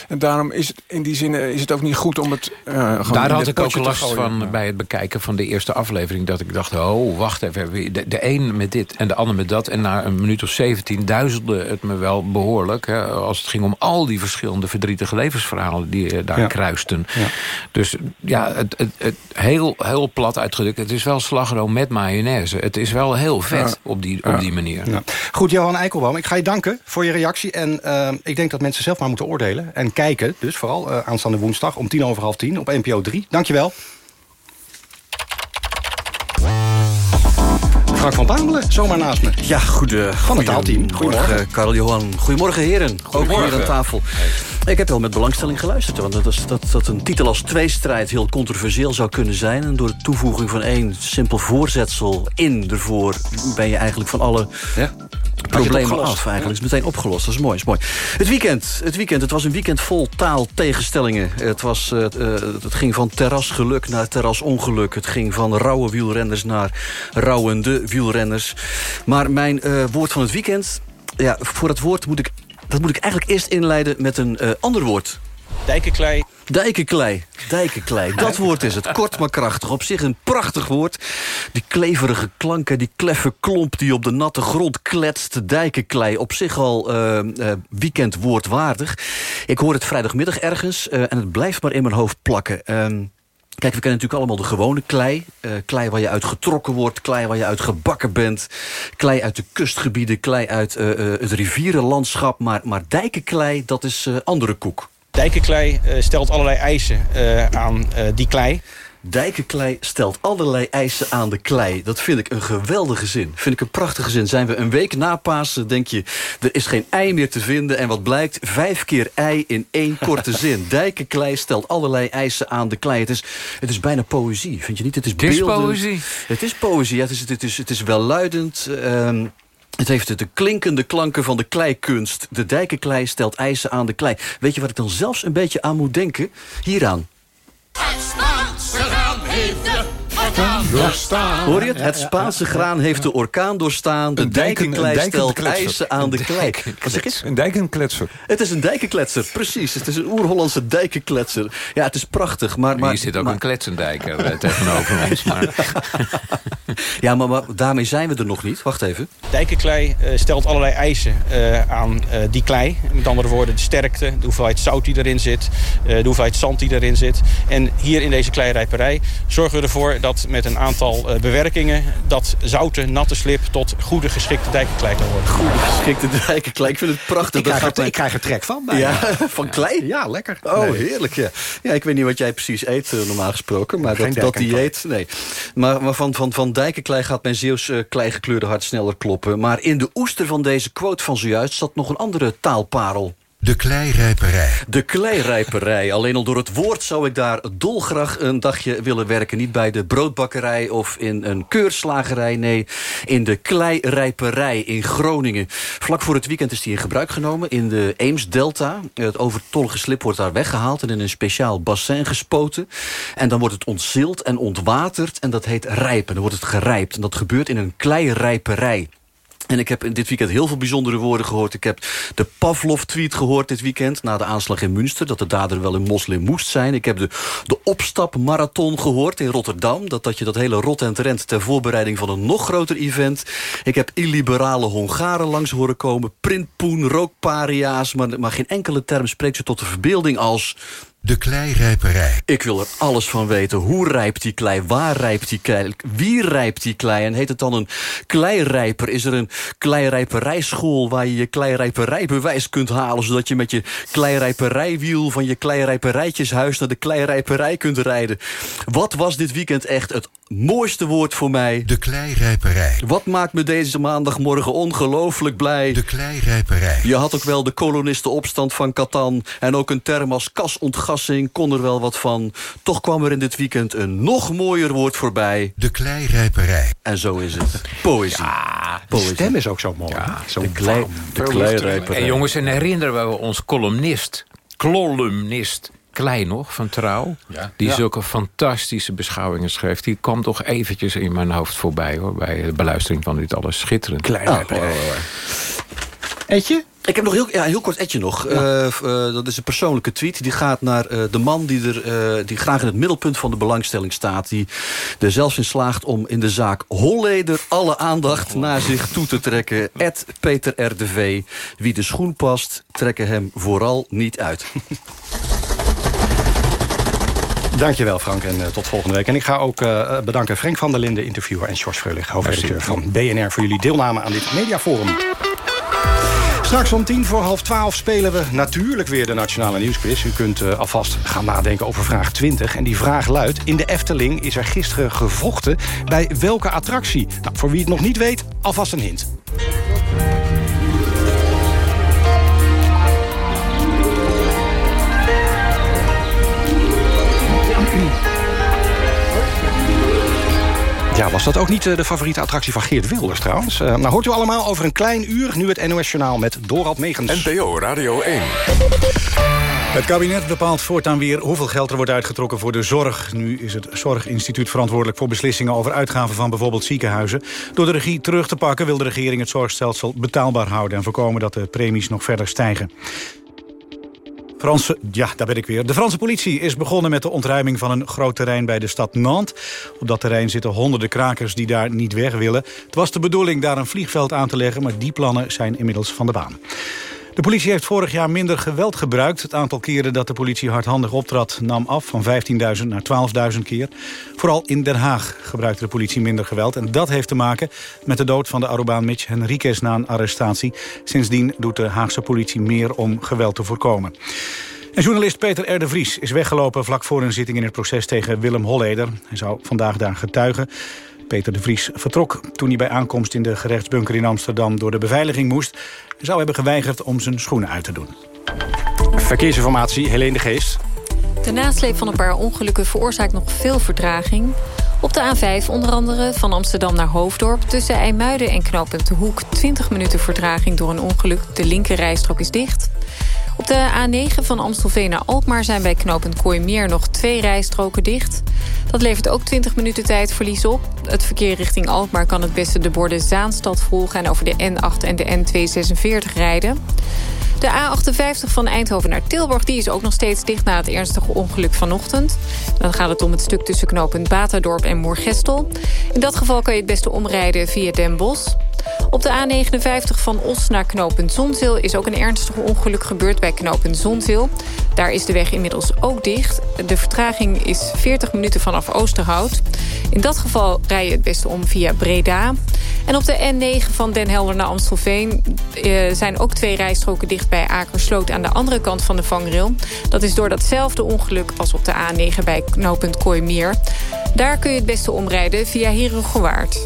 En daarom is het in die zin eh, is het ook niet goed om het eh, gewoon in Daar had ik ook last gooien. van bij het bekijken van de eerste aflevering. Dat ik dacht, oh, wacht even. De, de een met dit en de ander met dat. En na een minuut of 17 duizelde het me wel behoorlijk. Hè, als het ging om al die verschillende verdrietige levensverhalen... die eh, daar Ja. kruisten. Dus ja, het, het, het, heel, heel plat uitgedrukt. Het is wel slagroom met mayonaise. Het is wel heel vet Ja. op, die, op die manier. Goed, Johan Eikelboom, ik ga je danken voor je reactie. En eh, ik denk dat mensen zelf maar moeten oordelen. En kijken, dus vooral eh, aanstaande woensdag om tien over half tien op NPO 3. Dankjewel. Frank van Pamelen, zomaar naast me. Ja, goede, Van het taalteam. Goedemorgen, Karel Johan. Goedemorgen, heren. Ook hier aan tafel. Ik heb wel met belangstelling geluisterd. Want dat, is, dat, dat een titel als tweestrijd heel controversieel zou kunnen zijn. En door de toevoeging van één simpel voorzetsel in ervoor... ben je eigenlijk van alle problemen opgelost. af. Eigenlijk is meteen opgelost. Dat is mooi. Is mooi. Het weekend. Het weekend. Het was een weekend vol taaltegenstellingen. Het, was, eh, eh, het ging van terrasgeluk naar terrasongeluk. Het ging van rauwe wielrenners naar rouwende wielrenners. Maar mijn eh, woord van het weekend... Ja, voor het woord moet ik... Dat moet ik eigenlijk eerst inleiden met een eh, ander woord. Dijkenklei. Dijkenklei. Dijkenklei. Dat woord is het. Kort maar krachtig. Op zich een prachtig woord. Die kleverige klanken, die kleffe klomp die op de natte grond kletst. Dijkenklei. Op zich al eh eh, weekendwoordwaardig. Ik hoor het vrijdagmiddag ergens. eh, en het blijft maar in mijn hoofd plakken. Ehm, Kijk, we kennen natuurlijk allemaal de gewone klei. Klei waar je uit getrokken wordt, klei waar je uit gebakken bent. Klei uit de kustgebieden, klei uit het rivierenlandschap. Maar, maar dijkenklei, dat is andere koek. Dijkenklei eh, stelt allerlei eisen eh, aan eh, die klei. Dijkenklei stelt allerlei eisen aan de klei. Dat vind ik een geweldige zin. Vind ik een prachtige zin. Zijn we een week na Pasen, denk je... er is geen ei meer te vinden. En wat blijkt? Vijf keer ei in één korte zin. Dijkenklei stelt allerlei eisen aan de klei. Het is, het is bijna poëzie, vind je niet? Het is, Het is poëzie. Het is poëzie, ja, het, is, het, is, het is welluidend... ehm, het heeft de klinkende klanken van de kleikunst. De dijkenklei stelt eisen aan de klei. Weet je wat ik dan zelfs een beetje aan moet denken? Hieraan. Hoor je het? Het Spaanse graan heeft de orkaan doorstaan. De dijkenklei stelt eisen aan de klei. Wat zeg je? Een dijkenkletser. Het is een dijkenkletser, precies. Het is een oer-Hollandse dijkenkletser. Ja, het is prachtig, maar... maar Hier zit ook maar- een kletsendijker eh, tegenover ons. Maar Ja, maar, maar daarmee zijn we er nog niet. Wacht even. Dijkenklei eh, stelt allerlei eisen eh, aan eh, die klei. Met andere woorden, de sterkte, de hoeveelheid zout die erin zit... eh, de hoeveelheid zand die erin zit. En hier in deze kleirijperij zorgen we ervoor dat met een aantal eh, bewerkingen... dat zoute, natte slip tot goede geschikte dijkenklei kan worden. Goede geschikte dijkenklei. Ik vind het prachtig. Ik Dat krijg, gaat er, ik krijg er trek van. bijna. Ja, van klei? Ja, lekker. Oh, Nee. heerlijk, ja. Ja, ik weet niet wat jij precies eet, eh, normaal gesproken. Maar Geen dat, dat dieet, nee. Maar, maar van, van, van dijkenklei gaat mijn Zeeuws eh, kleigekleurde hart sneller kloppen. Maar in de oester van deze quote van zojuist... zat nog een andere taalparel. De kleirijperij. De kleirijperij. Alleen al door het woord zou ik daar dolgraag een dagje willen werken. Niet bij de broodbakkerij of in een keurslagerij. Nee, in de kleirijperij in Groningen. Vlak voor het weekend is die in gebruik genomen in de Eemsdelta. Het overtollige slip wordt daar weggehaald en in een speciaal bassin gespoten. En dan wordt het ontzild en ontwaterd en dat heet rijpen. Dan wordt het gerijpt en dat gebeurt in een kleirijperij. En ik heb in dit weekend heel veel bijzondere woorden gehoord. Ik heb de Pavlov-tweet gehoord dit weekend... na de aanslag in Münster, dat de dader wel een moslim moest zijn. Ik heb de, de opstapmarathon gehoord in Rotterdam... Dat, dat je dat hele rot en rent ter voorbereiding van een nog groter event. Ik heb illiberale Hongaren langs horen komen... printpoen, rookparia's, maar, maar geen enkele term spreekt ze tot de verbeelding als... De kleirijperij. Ik wil er alles van weten. Hoe rijpt die klei? Waar rijpt die klei? Wie rijpt die klei? En heet het dan een kleirijper? Is er een kleirijperijschool waar je je kleirijperijbewijs kunt halen... zodat je met je kleirijperijwiel van je kleirijperijtjeshuis... naar de kleirijperij kunt rijden? Wat was dit weekend echt het mooiste woord voor mij? De kleirijperij. Wat maakt me deze maandagmorgen ongelooflijk blij? De kleirijperij. Je had ook wel de kolonistenopstand van Catan... en ook een term als kon er wel wat van. Toch kwam er in dit weekend een nog mooier woord voorbij. De kleirijperij. En zo is het. Poëzie. Ja, de stem is ook zo mooi. Ja, zo de, klei, de kleirijperij. En jongens, en herinneren we ons columnist... columnist Klein nog, van Trouw. Ja. Die Ja. zulke fantastische beschouwingen schreef. Die kwam toch eventjes in mijn hoofd voorbij, hoor. Bij de beluistering van dit alles. Schitterend. Klein Oh, oh, oh. Etje? Ik heb nog heel, ja, een heel kort etje nog. Eh, eh, dat is een persoonlijke tweet. Die gaat naar eh, de man die, er, eh, die graag in het middelpunt van de belangstelling staat. Die er zelfs in slaagt om in de zaak Holleder alle aandacht naar zich toe te trekken. Ed Peter RDV. Wie de schoen past, trekken hem vooral niet uit. Dankjewel Frank en tot volgende week. En ik ga ook eh, bedanken Frank van der Linden, interviewer... en George Freulich, hoofdredacteur van BNR... voor jullie deelname aan dit mediaforum. Straks om tien voor half twaalf spelen we natuurlijk weer de Nationale Nieuwsquiz. U kunt eh, alvast gaan nadenken over vraag 20. En die vraag luidt, in de Efteling is er gisteren gevochten... bij welke attractie? Nou, voor wie het nog niet weet, alvast een hint. Ja, was dat ook niet eh, de favoriete attractie van Geert Wilders trouwens? Eh, nou, hoort u allemaal over een klein uur. Nu het NOS Journaal met Dorald Megens. NPO Radio 1. Het kabinet bepaalt voortaan weer hoeveel geld er wordt uitgetrokken voor de zorg. Nu is het Zorginstituut verantwoordelijk voor beslissingen over uitgaven van bijvoorbeeld ziekenhuizen. Door de regie terug te pakken wil de regering het zorgstelsel betaalbaar houden... en voorkomen dat de premies nog verder stijgen. Franse, ja, daar ben ik weer. De Franse politie is begonnen met de ontruiming van een groot terrein bij de stad Nantes. Op dat terrein zitten honderden krakers die daar niet weg willen. Het was de bedoeling daar een vliegveld aan te leggen, maar die plannen zijn inmiddels van de baan. De politie heeft vorig jaar minder geweld gebruikt. Het aantal keren dat de politie hardhandig optrad nam af van 15.000 naar 12.000 keer. Vooral in Den Haag gebruikte de politie minder geweld. En dat heeft te maken met de dood van de Arubaan Mitch Henriquez na een arrestatie. Sindsdien doet de Haagse politie meer om geweld te voorkomen. En journalist Peter de Vries is weggelopen vlak voor een zitting in het proces tegen Willem Holleder. Hij zou vandaag daar getuigen. Peter de Vries vertrok toen hij bij aankomst in de gerechtsbunker in Amsterdam door de beveiliging moest. Hij zou hebben geweigerd om zijn schoenen uit te doen. Verkeersinformatie, Helene de Geest. De nasleep van een paar ongelukken veroorzaakt nog veel vertraging. Op de A5 onder andere van Amsterdam naar Hoofddorp... tussen IJmuiden en knooppunt De Hoek 20 minuten vertraging door een ongeluk. De linker rijstrook is dicht. Op de A9 van Amstelveen naar Alkmaar zijn bij knooppunt Kooimeer nog twee rijstroken dicht. Dat levert ook 20 minuten tijdverlies op. Het verkeer richting Alkmaar kan het beste de borden Zaanstad volgen... en over de N8 en de N246 rijden. De A58 van Eindhoven naar Tilburg die is ook nog steeds dicht... na het ernstige ongeluk vanochtend. Dan gaat het om het stuk tussen knooppunt Baterdorp en Moergestel. In dat geval kan je het beste omrijden via Den Bosch. Op de A59 van Os naar knooppunt Zonzeel... is ook een ernstig ongeluk gebeurd bij knooppunt Zonzeel. Daar is de weg inmiddels ook dicht. De vertraging is 40 minuten vanaf Oosterhout. In dat geval rij je het beste om via Breda. En op de N9 van Den Helder naar Amstelveen... eh, zijn ook twee rijstroken dicht bij Akersloot... aan de andere kant van de vangrail. Dat is door datzelfde ongeluk als op de A9 bij knooppunt Kooimeer. Daar kun je het beste omrijden via Herengewaard.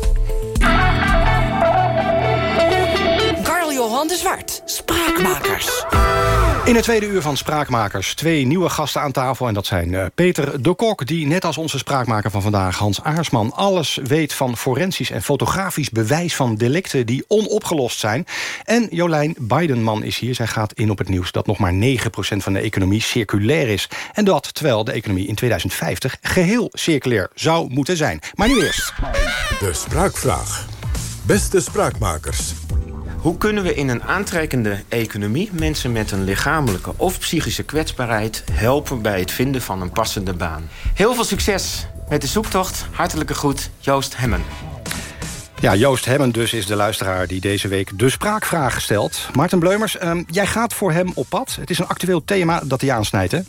Johan de Zwart, Spraakmakers. In het tweede uur van Spraakmakers twee nieuwe gasten aan tafel. En dat zijn eh, Peter de Kok, die net als onze spraakmaker van vandaag... Hans Aarsman, alles weet van forensisch en fotografisch bewijs... van delicten die onopgelost zijn. En Jolijn Bidenman is hier. Zij gaat in op het nieuws dat nog maar 9% van de economie circulair is. En dat terwijl de economie in 2050 geheel circulair zou moeten zijn. Maar nu eerst. De spraakvraag. Beste spraakmakers. Hoe kunnen we in een aantrekkende economie mensen met een lichamelijke of psychische kwetsbaarheid helpen bij het vinden van een passende baan? Heel veel succes met de zoektocht. Hartelijke groet, Joost Hemmen. Ja, Joost Hemmen dus is de luisteraar die deze week de spraakvraag stelt. Maarten Bleumers, ehm, jij gaat voor hem op pad. Het is een actueel thema dat hij aansnijdt, hè?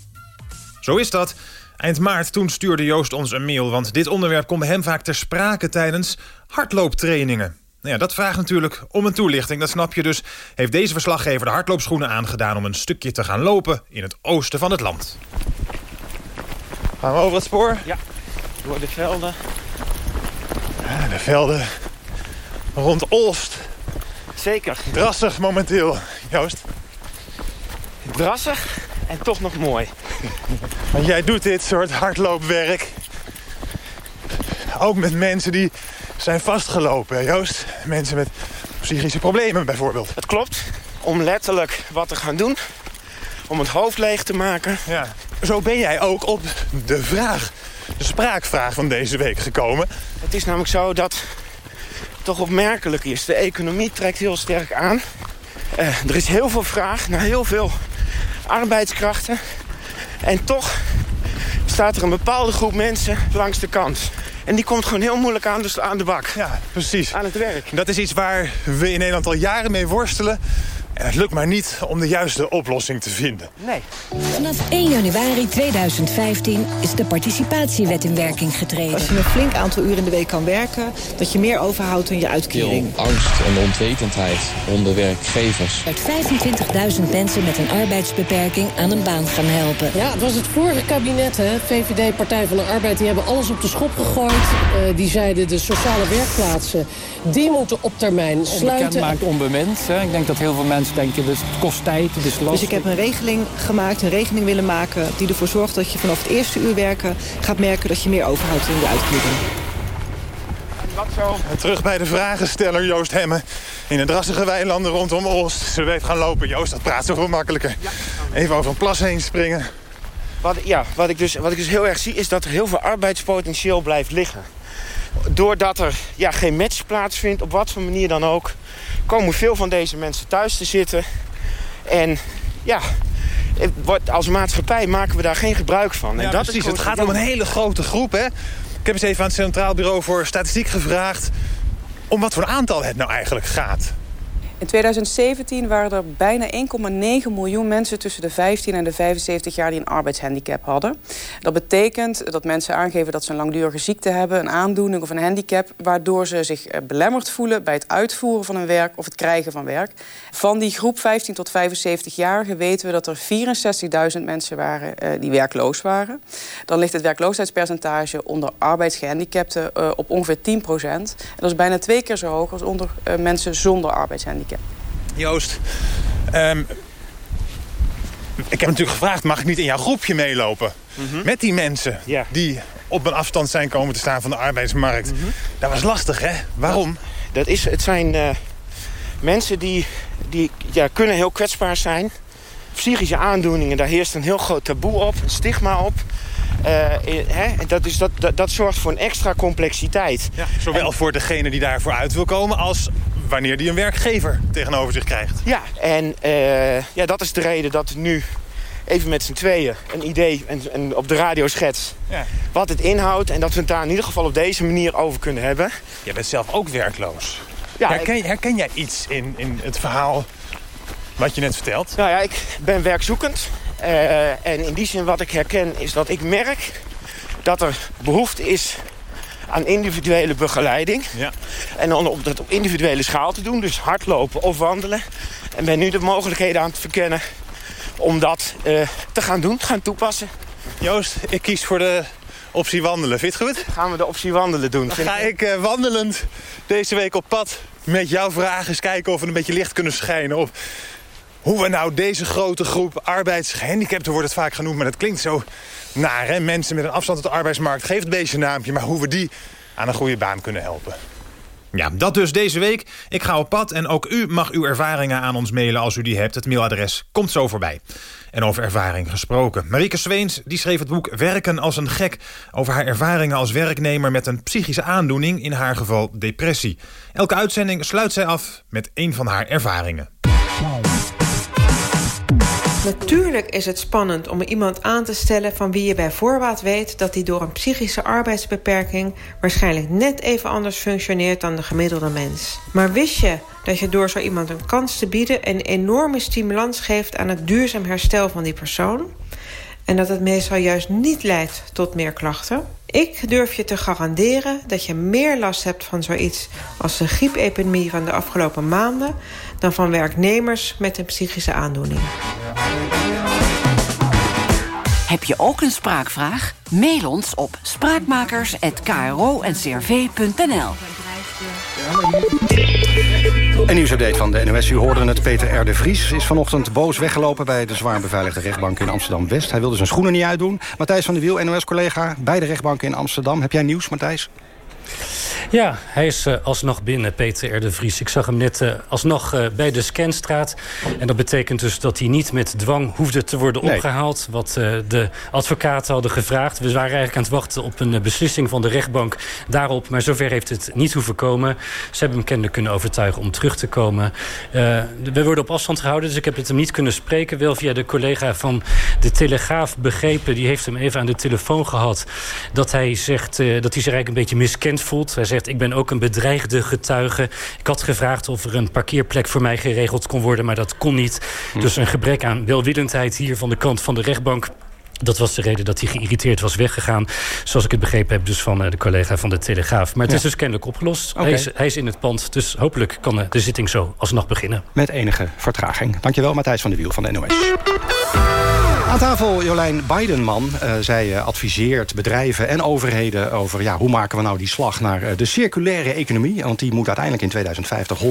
Zo is dat. Eind maart toen stuurde Joost ons een mail... want dit onderwerp komt bij hem vaak ter sprake tijdens hardlooptrainingen. Nou ja, dat vraagt natuurlijk om een toelichting, dat snap je dus. Heeft deze verslaggever de hardloopschoenen aangedaan... om een stukje te gaan lopen in het oosten van het land. Gaan we over het spoor? Ja, door de velden. Ja, de velden rond Olst. Zeker. Drassig momenteel, Joost. Drassig en toch nog mooi. Want jij doet dit soort hardloopwerk. Ook met mensen die zijn vastgelopen, Joost. Mensen met psychische problemen bijvoorbeeld. Het klopt. Om letterlijk wat te gaan doen. Om het hoofd leeg te maken. Ja. Zo ben jij ook op de vraag, de spraakvraag van deze week gekomen. Het is namelijk zo dat toch opmerkelijk is. De economie trekt heel sterk aan. Uh, er is heel veel vraag naar heel veel arbeidskrachten. En toch staat er een bepaalde groep mensen langs de kant. En die komt gewoon heel moeilijk aan de, aan de bak. Ja, precies. Aan het werk. Dat is iets waar we in Nederland al jaren mee worstelen. Het lukt maar niet om de juiste oplossing te vinden. Nee. Vanaf 1 januari 2015 is de participatiewet in werking getreden. Als je een flink aantal uren in de week kan werken... dat je meer overhoudt dan je uitkering. Veel angst en onwetendheid onder werkgevers. Uit 25.000 mensen met een arbeidsbeperking aan een baan gaan helpen. Ja, het was het vorige kabinet, hè. VVD, Partij van de Arbeid... die hebben alles op de schop gegooid. Uh, die zeiden de sociale werkplaatsen... die moeten op termijn sluiten. Onbekend maakt onbemind. Hè. Ik denk dat heel veel mensen denken, dus het kost tijd, het is lastig. Dus ik heb een regeling gemaakt, een regeling willen maken... die ervoor zorgt dat je vanaf het eerste uur werken gaat merken... dat je meer overhoudt in je uitkering. Wat zo? Terug bij de vragensteller Joost Hemme. In de drassige weilanden rondom Oost. Zullen we even gaan lopen? Joost, dat praat zo veel makkelijker. Even over een plas heen springen. Wat, ja, wat ik, dus, wat ik dus heel erg zie is dat er heel veel arbeidspotentieel blijft liggen. Doordat er ja, geen match plaatsvindt, op wat voor manier dan ook komen veel van deze mensen thuis te zitten. En ja, als maatschappij maken we daar geen gebruik van. Ja, en dat precies. Is het gaat om een hele grote groep. Hè? Ik heb eens even aan het Centraal Bureau voor Statistiek gevraagd... om wat voor aantal het nou eigenlijk gaat. In 2017 waren er bijna 1,9 miljoen mensen tussen de 15 en de 75 jaar die een arbeidshandicap hadden. Dat betekent dat mensen aangeven dat ze een langdurige ziekte hebben, een aandoening of een handicap, waardoor ze zich eh, belemmerd voelen bij het uitvoeren van hun werk of het krijgen van werk. Van die groep 15 tot 75-jarigen weten we dat er 64.000 mensen waren uh, die werkloos waren. Dan ligt het werkloosheidspercentage onder arbeidsgehandicapten uh, op ongeveer 10 procent. En dat is bijna twee keer zo hoog als onder mensen zonder arbeidshandicap. Joost, um, ik heb natuurlijk gevraagd... mag ik niet in jouw groepje meelopen? Mm -hmm. Met die mensen ja. die op een afstand zijn komen te staan van de arbeidsmarkt. Mm -hmm. Dat was lastig, hè? Waarom? Dat is, het zijn uh, mensen die, die ja, kunnen heel kwetsbaar zijn. Psychische aandoeningen, daar heerst een heel groot taboe op. Een stigma op. Uh, hè, dat, is, dat, dat, dat, zorgt voor een extra complexiteit. Ja, zowel en, voor degene die daarvoor uit wil komen... als wanneer die een werkgever tegenover zich krijgt. Ja, en uh, ja, dat is de reden dat nu even met z'n tweeën een idee en, en op de radio schets... Ja. wat het inhoudt en dat we het daar in ieder geval op deze manier over kunnen hebben. Jij bent zelf ook werkloos. Ja, herken, herken jij iets in, in het verhaal wat je net vertelt? Nou ja, ik ben werkzoekend. Uh, en in die zin wat ik herken is dat ik merk dat er behoefte is aan individuele begeleiding. Ja. En dan om dat op individuele schaal te doen, dus hardlopen of wandelen. En ben nu de mogelijkheden aan het verkennen om dat uh, te gaan doen, te gaan toepassen. Joost, ik kies voor de optie wandelen. Vind je het goed? Gaan we de optie wandelen doen. Dan ga ik uh, wandelend deze week op pad met jouw vragen eens kijken of we een beetje licht kunnen schijnen op hoe we nou deze grote groep arbeidsgehandicapten wordt het vaak genoemd, maar dat klinkt zo naar, hè? Mensen met een afstand tot de arbeidsmarkt, geeft het beestje een naampje, maar hoe we die aan een goede baan kunnen helpen. Ja, dat dus deze week. Ik ga op pad en ook u mag uw ervaringen aan ons mailen als u die hebt. Het mailadres komt zo voorbij. En over ervaring gesproken. Marieke Zweens die schreef het boek Werken als een gek... over haar ervaringen als werknemer met een psychische aandoening... in haar geval depressie. Elke uitzending sluit zij af met een van haar ervaringen. Natuurlijk is het spannend om iemand aan te stellen van wie je bij voorbaat weet dat hij door een psychische arbeidsbeperking waarschijnlijk net even anders functioneert dan de gemiddelde mens. Maar wist je dat je door zo iemand een kans te bieden een enorme stimulans geeft aan het duurzaam herstel van die persoon? En dat het meestal juist niet leidt tot meer klachten? Ik durf je te garanderen dat je meer last hebt van zoiets als de griepepidemie van de afgelopen maanden dan van werknemers met een psychische aandoening. Heb je ook een spraakvraag? Mail ons op spraakmakers.kro.ncrv.nl Een nieuwsupdate van de NOS. U hoorde het. Peter R. de Vries is vanochtend boos weggelopen... bij de zwaar beveiligde rechtbank in Amsterdam-West. Hij wilde zijn schoenen niet uitdoen. Matthijs van der Wiel, NOS-collega bij de rechtbank in Amsterdam. Heb jij nieuws, Matthijs? Ja, hij is uh, alsnog binnen, Peter R. de Vries. Ik zag hem net uh, alsnog uh, bij de Scanstraat. En dat betekent dus dat hij niet met dwang hoefde te worden nee. opgehaald. Wat de advocaten hadden gevraagd. We waren eigenlijk aan het wachten op een beslissing van de rechtbank daarop. Maar zover heeft het niet hoeven komen. Ze hebben hem kennelijk kunnen overtuigen om terug te komen. we worden op afstand gehouden, dus ik heb het hem niet kunnen spreken. Wel via de collega van de Telegraaf begrepen. Die heeft hem even aan de telefoon gehad. Dat hij zegt dat hij zich eigenlijk een beetje miskend voelt. Hij zegt, ik ben ook een bedreigde getuige. Ik had gevraagd of er een parkeerplek voor mij geregeld kon worden... maar dat kon niet. Hm. Dus een gebrek aan welwillendheid hier van de kant van de rechtbank... Dat was de reden dat hij geïrriteerd was weggegaan. Zoals ik het begrepen heb dus van de collega van de Telegraaf. Maar het ja. is dus kennelijk opgelost. Okay. Hij, is, hij, is, in het pand, dus hopelijk kan de zitting zo alsnog beginnen. Met enige vertraging. Dankjewel Matthijs van de Wiel van de NOS. Aan tafel Jolijn Bidenman. Uh, zij uh, adviseert bedrijven en overheden over... Ja, hoe maken we nou die slag naar uh, de circulaire economie. Want die moet uiteindelijk in 2050 100%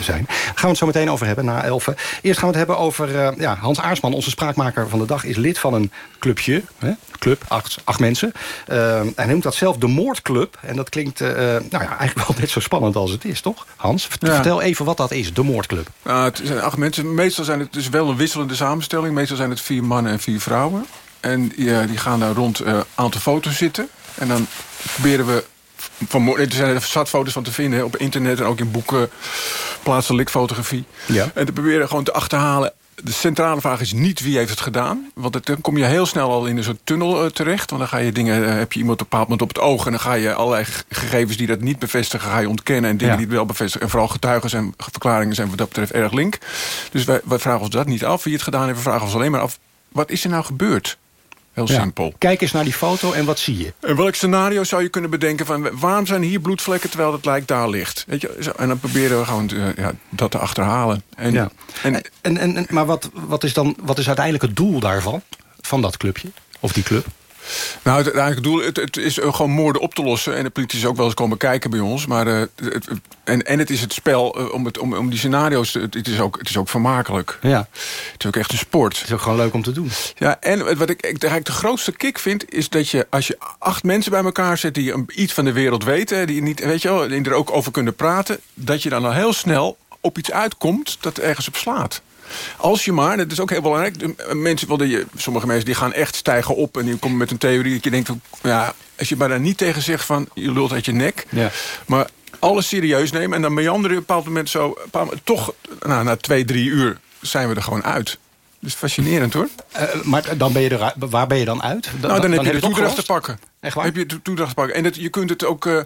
zijn. Daar gaan we het zo meteen over hebben na elfen. Eerst gaan we het hebben over ja, Hans Aarsman. Onze spraakmaker van de dag is lid van een clubje. Hè? Club, acht, acht mensen. en hij noemt dat zelf de moordclub. En dat klinkt nou ja, eigenlijk wel net zo spannend als het is, toch? Hans, Ja. vertel even wat dat is, de moordclub. Het zijn acht mensen. Meestal zijn het dus wel een wisselende samenstelling. Meestal zijn het vier mannen en vier vrouwen. En ja, die gaan daar rond een uh, aantal foto's zitten. En dan proberen we... Van, er zijn er zat foto's van te vinden op internet en ook in boeken. Plaatselijk fotografie. Ja. En te proberen gewoon te achterhalen de centrale vraag is niet wie heeft het gedaan. Want het, dan kom je heel snel al in een soort tunnel uh, terecht. Want dan ga je dingen, uh, heb je iemand op een bepaald moment op het oog... en dan ga je allerlei gegevens die dat niet bevestigen... ga je ontkennen en dingen Ja. die het wel bevestigen. En vooral getuigen en verklaringen zijn wat dat betreft erg link. Dus wij, wij vragen ons dat niet af wie het gedaan heeft. We vragen ons alleen maar af, wat is er nou gebeurd? Heel Ja. simpel. Kijk eens naar die foto en wat zie je? En welk scenario zou je kunnen bedenken van... waarom zijn hier bloedvlekken terwijl het lijk daar ligt? Weet je? En dan proberen we gewoon eh, ja, dat te achterhalen. En, Ja. en, En, en, en- maar wat, wat, is dan, wat is uiteindelijk het doel daarvan? Van dat clubje? Of die club? Nou, het uiteindelijk doel het, het is gewoon moorden op te lossen. En de politie is ook wel eens komen kijken bij ons. Maar, eh, het, en, en het is het spel eh, om, het, om, om die scenario's... te- Het, is ook, het is ook vermakelijk. Ja. Het is ook echt een sport. Het is ook gewoon leuk om te doen. Ja, en wat ik, eigenlijk de grootste kick vind... is dat je als je acht mensen bij elkaar zet... die iets van de wereld weten... die niet, weet je wel, die er ook over kunnen praten... dat je dan al heel snel op iets uitkomt dat ergens op slaat. Als je maar, dat is ook heel belangrijk... de mensen, sommige mensen die gaan echt stijgen op... en die komen met een theorie dat je denkt... ja, als je maar daar niet tegen zegt van... je lult uit je nek... Ja. maar alles serieus nemen... en dan meanderen je op een bepaald moment zo... bepaald toch, nou, na twee, drie uur zijn we er gewoon uit. Dus fascinerend hoor. Eh, maar dan ben je er, waar ben je dan uit? nou, dan, heb je de het toedracht te pakken. Echt waar? Heb je de toedracht. En dat, je, kunt het ook, eh,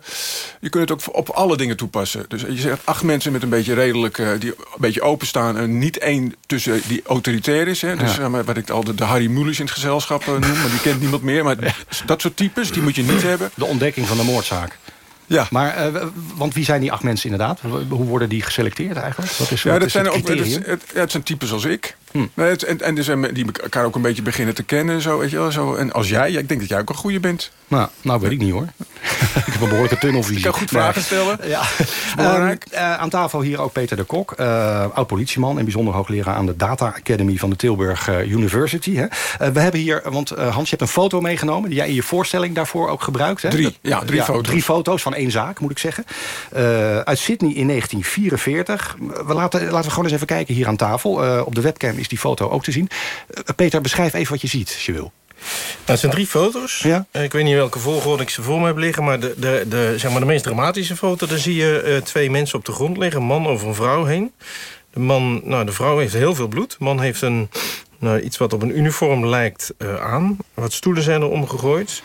je kunt het ook op alle dingen toepassen. Dus je zegt acht mensen met een beetje redelijk... eh, die een beetje openstaan. En niet één tussen die autoritair is. Hè. Dus Ja. wat ik altijd de Harry Mulisch in het gezelschap eh, noem. Maar die kent niemand meer. Maar dat soort types, die moet je niet hebben. De ontdekking van de moordzaak. Ja. Maar, eh, want wie zijn die acht mensen inderdaad? Hoe worden die geselecteerd eigenlijk? Wat is, Ja, dat zijn, ook, dat, het, ja, het zijn types als ik. Hm. Nee, het- en, en er zijn die elkaar ook een beetje beginnen te kennen. en Zo, weet je wel, zo. En als jij, ik denk dat jij ook een goede bent. Nou, nou weet ik niet hoor. ik heb een behoorlijke tunnelvisie. Ik kan goed vragen stellen. Ja. belangrijk. Ehm, eh, aan tafel hier ook Peter de Kok, eh, oud-politieman... en bijzonder hoogleraar aan de Data Academy van de Tilburg eh, University. Hè. Eh, we hebben hier, want eh, Hans, je hebt een foto meegenomen... die jij in je voorstelling daarvoor ook gebruikt. Hè? Drie, Dat- ja, drie foto's. Drie foto's van één zaak, moet ik zeggen. Eh, uit Sydney in 1944. We laten, laten we gewoon eens even kijken hier aan tafel. Eh, op de webcam is die foto ook te zien. Eh, Peter, beschrijf even wat je ziet, als je wil. Nou, het zijn drie foto's. Eh, Ik weet niet welke volgorde ik ze voor me heb liggen... maar de, de, de, zeg maar de meest dramatische foto... daar zie je eh, twee mensen op de grond liggen. Een man over een vrouw heen. De, man, nou, de vrouw heeft heel veel bloed. De man heeft een, nou, iets wat op een uniform lijkt aan. Wat stoelen zijn er omgegooid.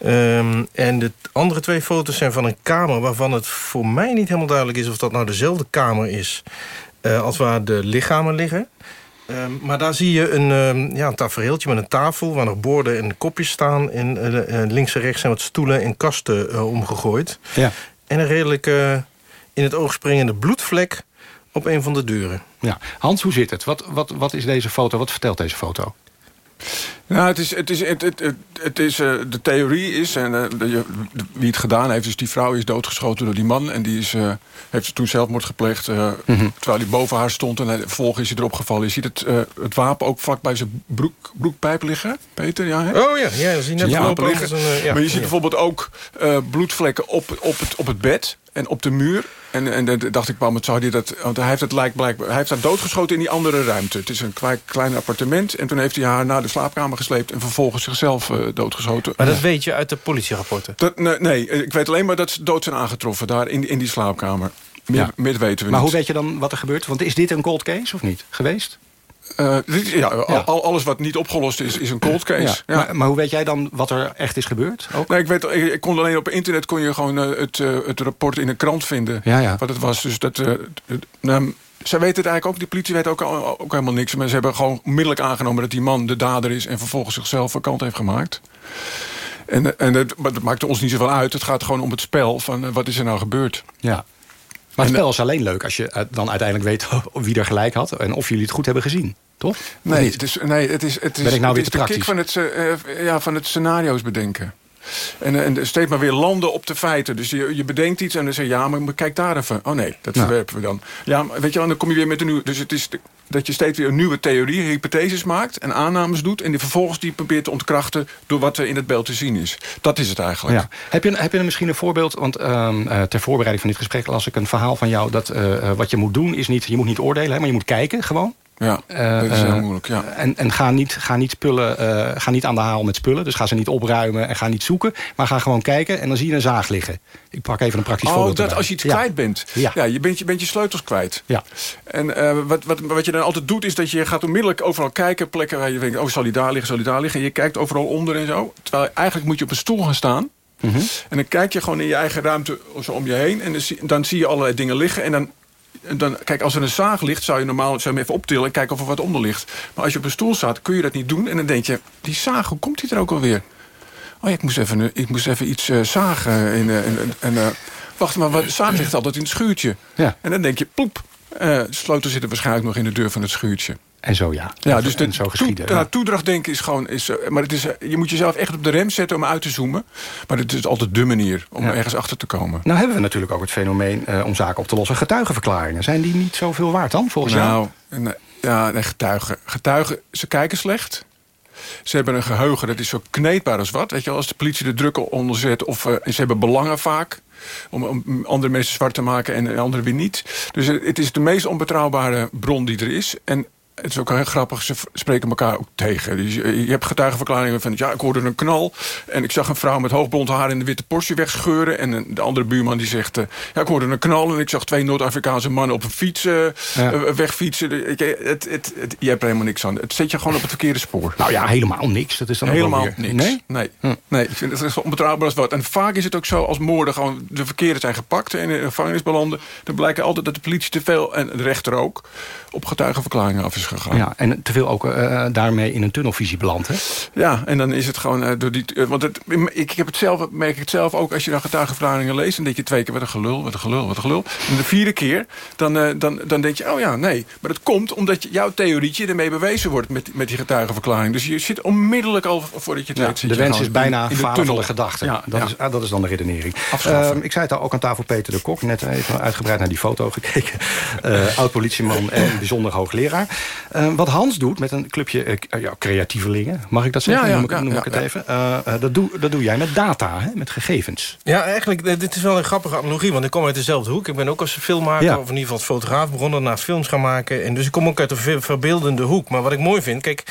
Ehm, en de andere twee foto's zijn van een kamer... waarvan het voor mij niet helemaal duidelijk is... of dat nou dezelfde kamer is... als waar de lichamen liggen. Ehm, maar daar zie je een, um, ja, een tafereeltje met een tafel... waar nog borden en kopjes staan. En uh, links en rechts zijn wat stoelen en kasten uh, omgegooid. Ja. En een redelijk in het oog springende bloedvlek op een van de deuren. Ja. Hans, hoe zit het? Wat, wat, wat is deze foto? Wat vertelt deze foto? Nou, het is, het is, het, het, het, is, uh, de theorie is, en uh, de, wie het gedaan heeft... is die vrouw is doodgeschoten door die man... en die is, uh, heeft toen zelfmoord gepleegd... Mm -hmm. terwijl hij boven haar stond en vervolgens is hij erop gevallen. Je ziet het, het wapen ook vlak bij zijn broek, broekpijp liggen, Peter? Ja, hè? Oh ja, ja, dat zie je net ja, liggen. Een, ja. Maar je ziet bijvoorbeeld ook bloedvlekken op, op, het, op het bed en op de muur. En, en dacht ik, waarom zou hij dat... Want hij heeft het lijkt blijkbaar... Hij heeft haar doodgeschoten in die andere ruimte. Het is een klein, klein appartement. En toen heeft hij haar naar de slaapkamer gesleept... en vervolgens zichzelf uh, doodgeschoten. Maar dat weet je uit de politierapporten? Dat, nee, nee, ik weet alleen maar dat ze dood zijn aangetroffen... daar in, in die slaapkamer. Meer, ja. meer weten we maar niet. hoe weet je dan wat er gebeurt? Want is dit een cold case of niet geweest? Uh, ja. Al, alles wat niet opgelost is, is een cold case. Ja. Maar, maar, hoe weet jij dan wat er echt is gebeurd? Ook? Nee, ik, weet, ik, ik kon alleen op internet kon je gewoon uh, het, uh, het rapport in een krant vinden. Wat het was. Dus dat, nou, zij weten het eigenlijk ook, die politie weet ook, ook helemaal niks. Maar ze hebben gewoon onmiddellijk aangenomen dat die man de dader is... en vervolgens zichzelf vakant heeft gemaakt. En, en dat, dat maakt ons niet zoveel uit. Het gaat gewoon om het spel van wat is er nou gebeurd. Ja. Maar het spel is alleen leuk als je dan uiteindelijk weet wie er gelijk had... en of jullie het goed hebben gezien. Toch? Nee, het is, nee, het is, het is, ben ik nou het weer is te de kick van het, uh, ja, van het scenario's bedenken. En, en steeds maar weer landen op de feiten. Dus je, je bedenkt iets en dan zeg je... ja, maar kijk daar even. Oh nee, dat Nou. verwerpen we dan. Ja, maar weet je wel, dan kom je weer met een nieuwe... Dus het is de- dat je steeds weer een nieuwe theorie, hypotheses maakt... en aannames doet en die vervolgens die probeert te ontkrachten... door wat er in het beeld te zien is. Dat is het eigenlijk. Ja. Heb, je, heb je misschien een voorbeeld? Want ehm, eh, ter voorbereiding van dit gesprek las ik een verhaal van jou... dat eh, eh, wat je moet doen is niet... je moet niet oordelen, hè, maar je moet kijken gewoon. Ja, Eh, dat is heel eh, moeilijk, ja. En, en ga, niet, ga, niet spullen, eh, ga niet aan de haal met spullen. Dus ga ze niet opruimen en ga niet zoeken. Maar ga gewoon kijken en dan zie je een zaag liggen. Ik pak even een praktisch Oh, voorbeeld dat erbij. als je iets Ja. kwijt bent. Ja. Ja. je, bent, je bent je sleutels kwijt. Ja. En wat, wat, wat je dan altijd doet, is dat je gaat onmiddellijk overal kijken. Plekken waar je denkt, oh, zal die daar liggen, zal die daar liggen. En je kijkt overal onder en zo. Terwijl eigenlijk moet je op een stoel gaan staan. Mhm. En dan kijk je gewoon in je eigen ruimte zo om je heen. En dan zie, dan zie je allerlei dingen liggen. En dan, dan, kijk, als er een zaag ligt, zou je normaal zou je hem even optillen... en kijken of er wat onder ligt. Maar als je op een stoel staat, kun je dat niet doen. En dan denk je, die zaag, hoe komt die er ook alweer? Oh ja, ik moest even, ik moest even iets eh, zagen. En, eh, en, en, en, eh, wacht maar, wat, zaag ligt altijd in het schuurtje. Ja. En dan denk je, poep. Eh, de sleutel zit er waarschijnlijk nog in de deur van het schuurtje. En zo ja. Ja, dus de en zo geschieden. nou, ja. toedracht denken is gewoon... Is, eh, maar het is, eh, je moet jezelf echt op de rem zetten om uit te zoomen. Maar het is altijd de manier om Ja. ergens achter te komen. Nou hebben we natuurlijk ook het fenomeen eh, om zaken op te lossen. Getuigenverklaringen. Zijn die niet zoveel waard dan, volgens jou? Nou, ja, nee, getuigen. Getuigen, ze kijken slecht. Ze hebben een geheugen, dat is zo kneedbaar als wat. Weet je, als de politie de druk onder zet. Of eh, ze hebben belangen vaak. Om, om andere mensen zwart te maken en anderen weer niet. Dus het is de meest onbetrouwbare bron die er is. En het is ook heel grappig, ze spreken elkaar ook tegen. Dus je, hebt getuigenverklaringen van... ja, ik hoorde een knal en ik zag een vrouw met hoogblond haar... in de witte Porsche wegscheuren. En de andere buurman die zegt... eh, ja, ik hoorde een knal en ik zag twee Noord-Afrikaanse mannen... op een fiets eh, Ja. eh, wegfietsen. Je, Het, het, het, je hebt er helemaal niks aan. Het zet je gewoon op het verkeerde spoor. Nou ja, helemaal niks. Dat is dan Helemaal weer- niks. Nee? Nee? Hm. Nee. ik vind het zo onbetrouwbaar als wat. En vaak is het ook zo als moorden gewoon de verkeerde zijn gepakt... en in de gevangenis belanden. Dan blijkt altijd dat de politie te veel, en de rechter ook... op getuigenverklaringen af is gegaan. Ja, en te veel ook eh, daarmee in een tunnelvisie beland, hè? Ja, en dan is het gewoon eh, door die... eh, want het, ik, ik heb het zelf, merk ik het zelf ook... als je dan getuigenverklaringen leest... dan denk je twee keer, wat een gelul, wat een gelul, wat een gelul. En de vierde keer, dan, dan, dan denk je, oh ja, nee. Maar dat komt omdat je, jouw theorietje ermee bewezen wordt... met, met die getuigenverklaring. Dus je zit onmiddellijk al, voordat je het Ja, weet... zit de wens is bijna in- in de gedachte. Ja, dat, ja. Is, ah, dat is dan de redenering. Ehm, ik zei het al, ook aan tafel Peter de Kok. Net even uitgebreid naar die foto gekeken. Oud-politieman en bijzonder hoogleraar. Ehm, wat Hans doet met een clubje eh, ja, creatievelingen. Mag ik dat zeggen? Ja, ja, noem ik, noem het even. Eh, eh, dat, doe, dat doe jij met data, hè? met gegevens. Ja, eigenlijk, eh, dit is wel een grappige analogie, want ik kom uit dezelfde hoek. Ik ben ook als filmmaker, of in ieder geval als fotograaf begonnen... naast films gaan maken. En dus ik kom ook uit de ver- verbeeldende hoek. Maar wat ik mooi vind, kijk...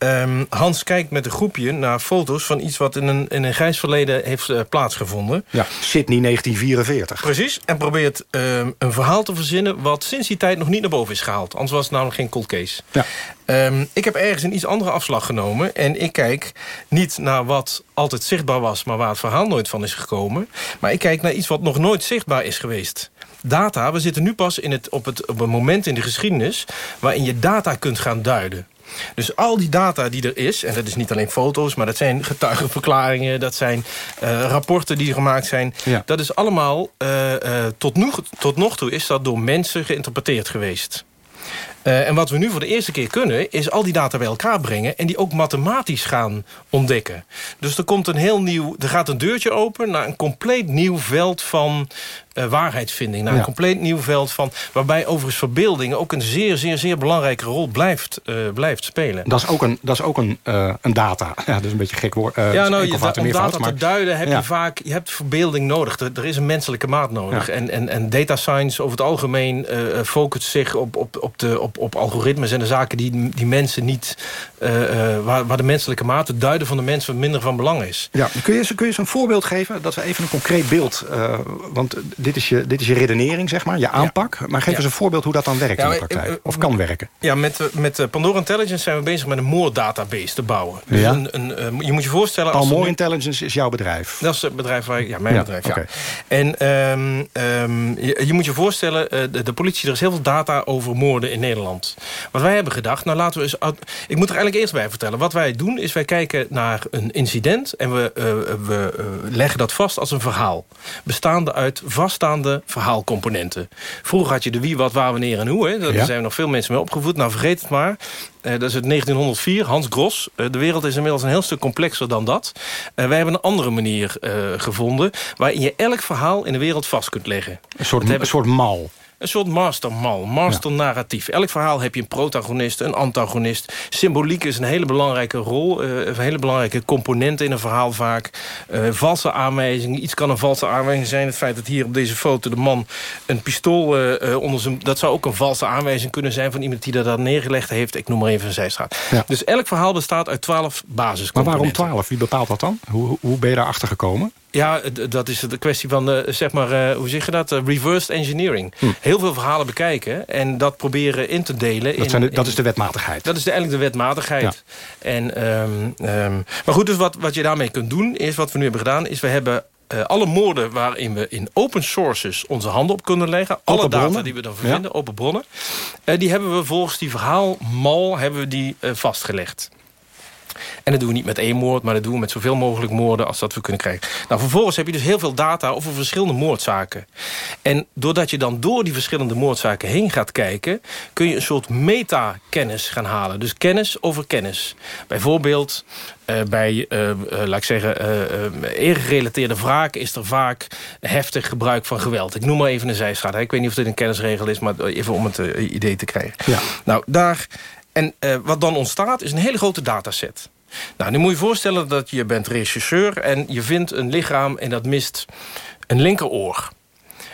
ehm, Hans kijkt met een groepje naar foto's van iets wat in een, in een grijs verleden heeft eh, plaatsgevonden. Ja, Sydney 1944. Precies, en probeert ehm, een verhaal te verzinnen... wat sinds die tijd nog niet naar boven is gehaald. Anders was het namelijk geen cold case. Ja. Ehm, ik heb ergens een iets andere afslag genomen. En ik kijk niet naar wat altijd zichtbaar was... maar waar het verhaal nooit van is gekomen. Maar ik kijk naar iets wat nog nooit zichtbaar is geweest. data... we zitten nu pas in het, op, het, op een moment in de geschiedenis... waarin je data kunt gaan duiden. Dus al die data die er is, en dat is niet alleen foto's... maar dat zijn getuigenverklaringen, dat zijn uh, rapporten die gemaakt zijn... dat is allemaal, uh, uh, tot, nu, tot nog toe is dat door mensen geïnterpreteerd geweest. Uh, en wat we nu voor de eerste keer kunnen... is al die data bij elkaar brengen... en die ook mathematisch gaan ontdekken. Dus er, komt een heel nieuw, er gaat een deurtje open... naar een compleet nieuw veld van uh, waarheidsvinding. Naar een compleet nieuw veld van... waarbij overigens verbeelding ook een zeer, zeer, zeer belangrijke rol blijft, uh, blijft spelen. Dat is ook een, dat is ook een, uh, een data. Ja, dat is een beetje gek woord. ja, nou, je, dat, om data maar... te duiden heb ja. je vaak... je hebt verbeelding nodig. Er, er is een menselijke maat nodig. Ja. En, en, en data science over het algemeen focust zich op, op, op, de, op, op algoritmes... en de zaken die, die mensen niet... waar, waar de menselijke maat, het duiden van de mensen... minder van belang is. Ja, kun je, kun je eens een voorbeeld geven? Dat we even een concreet beeld... want dit is, je, dit is je redenering, zeg maar, je aanpak. Ja. Maar geef ja. eens een voorbeeld hoe dat dan werkt ja, in de praktijk. of kan werken. Ja, met, met Pandora Intelligence zijn we bezig met een moorddatabase te bouwen. Dus een, een, je moet je voorstellen... Als Intelligence is jouw bedrijf? Dat is het bedrijf waar ja, mijn bedrijf, ja. Okay. En um, um, je, je, moet je voorstellen, uh, de, de, politie, er is heel veel data over moorden in Nederland. Wat wij hebben gedacht, nou laten we eens... Ik moet er eigenlijk eerst bij vertellen. Wat wij doen, is wij kijken naar een incident... en we, uh, we uh, leggen dat vast als een verhaal. Bestaande uit vaststaande verhaalcomponenten. Vroeger had je de wie, wat, waar, wanneer en hoe. Hè. Daar ja. zijn nog veel mensen mee opgevoed. Nou, vergeet het maar. Uh, dat is het 1904, Hans Gros. Uh, de wereld is inmiddels een heel stuk complexer dan dat. Uh, wij hebben een andere manier gevonden... waarin je elk verhaal in de wereld vast kunt leggen. Een soort, een soort mal een soort mastermal, master-narratief. Elk verhaal heb je een protagonist, een antagonist. Symboliek is een hele belangrijke rol, uh, een hele belangrijke component in een verhaal vaak. Uh, valse aanwijzingen, iets kan een valse aanwijzing zijn. Het feit dat hier op deze foto de man een pistool uh, onder zijn... dat zou ook een valse aanwijzing kunnen zijn van iemand die dat daar neergelegd heeft. Ik noem maar even een zijstraat. Ja. Dus elk verhaal bestaat uit twaalf basiscomponenten. Maar waarom twaalf? Wie bepaalt dat dan? Hoe, hoe ben je daarachter gekomen? Ja, dat is de kwestie van, uh, zeg maar, hoe zeg je dat? Reversed engineering. Hm. Heel veel verhalen bekijken en dat proberen in te delen. Dat, in, zijn de, dat is de wetmatigheid. Dat is de, eigenlijk de wetmatigheid. Ja. En, um, um, maar goed, dus wat, wat je daarmee kunt doen, is wat we nu hebben gedaan... is we hebben uh, alle moorden waarin we in open sources onze handen op kunnen leggen. Open alle data die we dan vinden, ja. open bronnen. Uh, die hebben we volgens die verhaalmal hebben we die, uh, vastgelegd. En dat doen we niet met één moord, maar dat doen we met zoveel mogelijk moorden als dat we kunnen krijgen. Nou, vervolgens heb je dus heel veel data over verschillende moordzaken. En doordat je dan door die verschillende moordzaken heen gaat kijken... kun je een soort meta-kennis gaan halen. Dus kennis over kennis. Bijvoorbeeld uh, bij, uh, uh, laat ik zeggen, eergerelateerde wraak... is er vaak heftig gebruik van geweld. Ik noem maar even een zijstraat. Ik weet niet of dit een kennisregel is, maar even om het idee te krijgen. Ja. Nou, daar... En wat dan ontstaat is een hele grote dataset. Nou, nu moet je je voorstellen dat je bent rechercheur... en je vindt een lichaam en dat mist een linkeroor.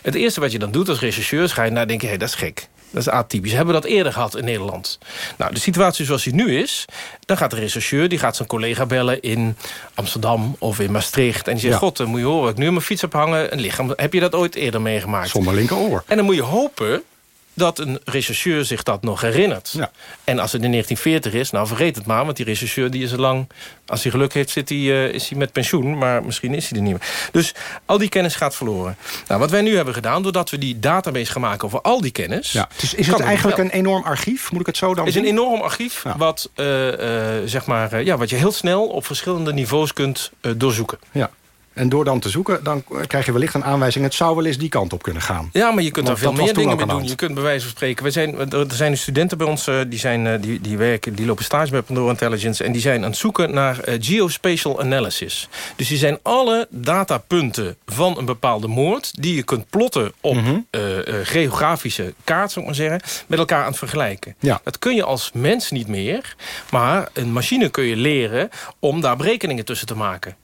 Het eerste wat je dan doet als rechercheur... is ga je naar denken, hé, hey, dat is gek. Dat is atypisch. Hebben we dat eerder gehad in Nederland? Nou, de situatie zoals die nu is... dan gaat de rechercheur, die gaat zijn collega bellen in Amsterdam of in Maastricht... en die zegt, ja. god, dan moet je horen, ik nu mijn fiets heb hangen... een lichaam, heb je dat ooit eerder meegemaakt? Zonder linkeroor. En dan moet je hopen dat een rechercheur zich dat nog herinnert. Ja. En als het in 1940 is, nou vergeet het maar... want die rechercheur die is er lang... als hij geluk heeft, zit hij, uh, is hij met pensioen... maar misschien is hij er niet meer. Dus al die kennis gaat verloren. Nou, wat wij nu hebben gedaan, doordat we die database gaan maken... over al die kennis... Ja. Dus is het eigenlijk een enorm archief? Moet ik het zo dan Het is een enorm archief ja. wat, uh, uh, zeg maar, ja, wat je heel snel... op verschillende niveaus kunt doorzoeken. Ja. En door dan te zoeken, dan krijg je wellicht een aanwijzing... het zou wel eens die kant op kunnen gaan. Ja, maar je kunt er veel meer dingen mee doen. Je kunt bij wijze van spreken... We zijn, er zijn studenten bij ons, die, zijn, die, die, werken, die lopen stage bij Pandora Intelligence... en die zijn aan het zoeken naar uh, geospatial analysis. Dus die zijn alle datapunten van een bepaalde moord... die je kunt plotten op mm -hmm. uh, uh, geografische kaart, zou ik maar zeggen... met elkaar aan het vergelijken. Ja. Dat kun je als mens niet meer... maar een machine kun je leren om daar berekeningen tussen te maken.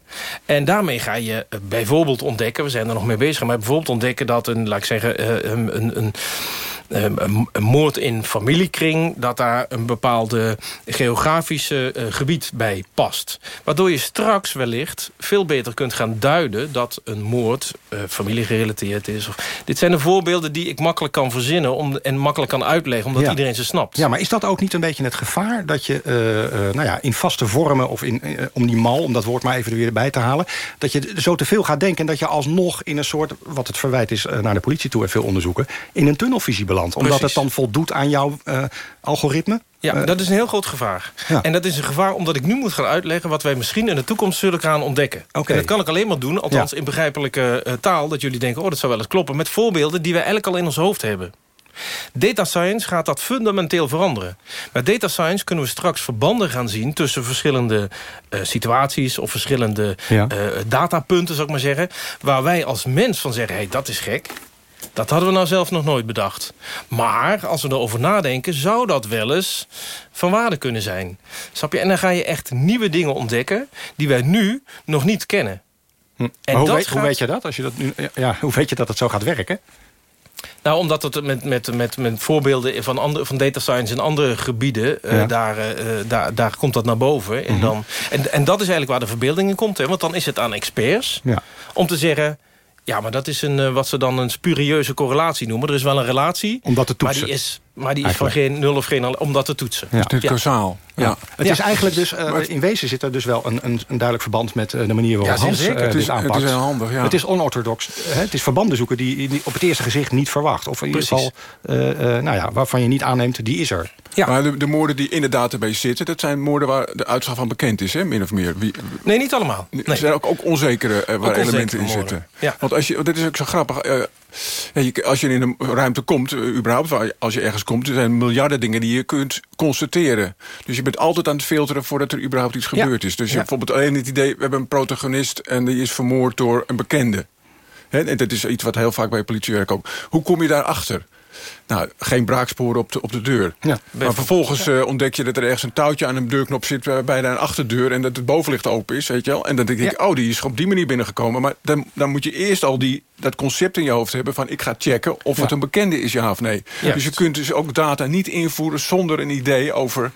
En daarmee ga je bijvoorbeeld ontdekken... we zijn er nog mee bezig, maar bijvoorbeeld ontdekken dat een, laat ik zeggen, een, een, een een, een, moord in familiekring... dat daar een bepaalde geografische uh, gebied bij past. Waardoor je straks wellicht veel beter kunt gaan duiden... dat een moord uh, familiegerelateerd is. Of, dit zijn de voorbeelden die ik makkelijk kan verzinnen... Om, en makkelijk kan uitleggen, omdat iedereen ze snapt. Ja, maar is dat ook niet een beetje het gevaar... dat je nou ja, in vaste vormen, of in, om die mal... om dat woord maar even er weer bij te halen... dat je zo te veel gaat denken... en dat je alsnog in een soort, wat het verwijt is naar de politie toe... en veel onderzoeken, in een tunnelvisie belandt. Omdat het dan voldoet aan jouw uh, algoritme? Ja, uh, dat is een heel groot gevaar. Ja. En dat is een gevaar omdat ik nu moet gaan uitleggen... wat wij misschien in de toekomst zullen gaan ontdekken. Okay. En dat kan ik alleen maar doen, althans ja. in begrijpelijke uh, taal... dat jullie denken, oh, dat zou wel eens kloppen... met voorbeelden die wij eigenlijk al in ons hoofd hebben. Data science gaat dat fundamenteel veranderen. Met data science kunnen we straks verbanden gaan zien... tussen verschillende uh, situaties of verschillende ja. uh, datapunten, zou ik maar zeggen... waar wij als mens van zeggen, hey, dat is gek... Dat hadden we nou zelf nog nooit bedacht. Maar als we erover nadenken, zou dat wel eens van waarde kunnen zijn. Snap je? En dan ga je echt nieuwe dingen ontdekken... die wij nu nog niet kennen. Hm. En hoe, weet, gaat... hoe weet je dat? Als je dat nu, ja, hoe weet je dat het zo gaat werken? Nou, omdat het met, met, met, met voorbeelden van, andere, van data science in andere gebieden... Ja. Uh, daar, uh, daar, daar komt dat naar boven. En, mm -hmm. dan, en, en dat is eigenlijk waar de verbeelding in komt. Hè? Want dan is het aan experts ja. om te zeggen... Ja, maar dat is een, uh, wat ze dan een spurieuze correlatie noemen. Er is wel een relatie. Omdat. Maar die is, maar die is van geen nul of geen... om dat te toetsen. Ja. Dit kausaal. Ja. ja. Het is eigenlijk dus... Uh, in wezen zit er dus wel een, een, een duidelijk verband... met uh, de manier waarop ja, Hans uh, het is, aanpakt. Het is handig, ja. Het is onorthodox. het is verbanden zoeken die je op het eerste gezicht niet verwacht. Of in ieder geval, nou ja, waarvan je niet aanneemt, die is er. Ja. Maar de, de, moorden die in de database zitten... dat zijn moorden waar de uitslag van bekend is, hè, min of meer. Wie, nee, niet allemaal. Nee. Er zijn ook, ook onzekere uh, waar ook elementen in zitten. Ja. Want als je, dit is ook zo grappig... Je, als je in een ruimte komt, uh, überhaupt, als je ergens komt... er zijn miljarden dingen die je kunt constateren. Dus je bent altijd aan het filteren voordat er überhaupt iets ja. gebeurd is. Dus je hebt bijvoorbeeld alleen het idee... we hebben een protagonist en die is vermoord door een bekende. He, en dat is iets wat heel vaak bij politiewerk ook. Hoe kom je daarachter? Nou, geen braaksporen op de, op de deur. Ja, maar vervolgens ja. uh, ontdek je dat er ergens een touwtje aan een deurknop zit... Uh, bij een achterdeur en dat het bovenlicht open is, weet je wel. En dan denk ik, ja. oh, die is op die manier binnengekomen. Maar dan, dan moet je eerst al die, dat concept in je hoofd hebben... van ik ga checken of het een bekende is, ja of nee. Dus je kunt dus ook data niet invoeren zonder een idee over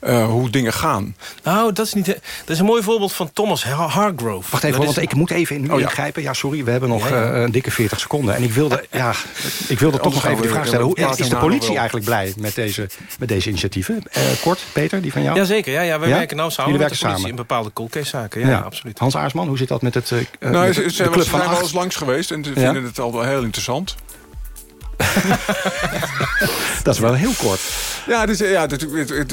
uh, hoe dingen gaan. Nou, dat is, niet, dat is een mooi voorbeeld van Thomas Hargrove. Wacht even, dat want is... ik moet even in, oh, ingrijpen. Ja, sorry, we hebben nog een dikke 40 seconden. En ik wilde, ja, ik wilde toch nog even de vraag stellen... Hoe, is de politie eigenlijk blij met deze, met deze initiatieven? Uh, kort, Peter, die van jou? Jazeker, ja, ja, wij ja? werken nou samen Jullie met de politie samen. in bepaalde cold-case-zaken. Ja, ja, absoluut. Hans Aarsman, hoe zit dat met het uh, nou, ze, ze, de club van wel eens langs geweest en ze vinden het al wel heel interessant. dat is wel heel kort. Ja, dus, ja,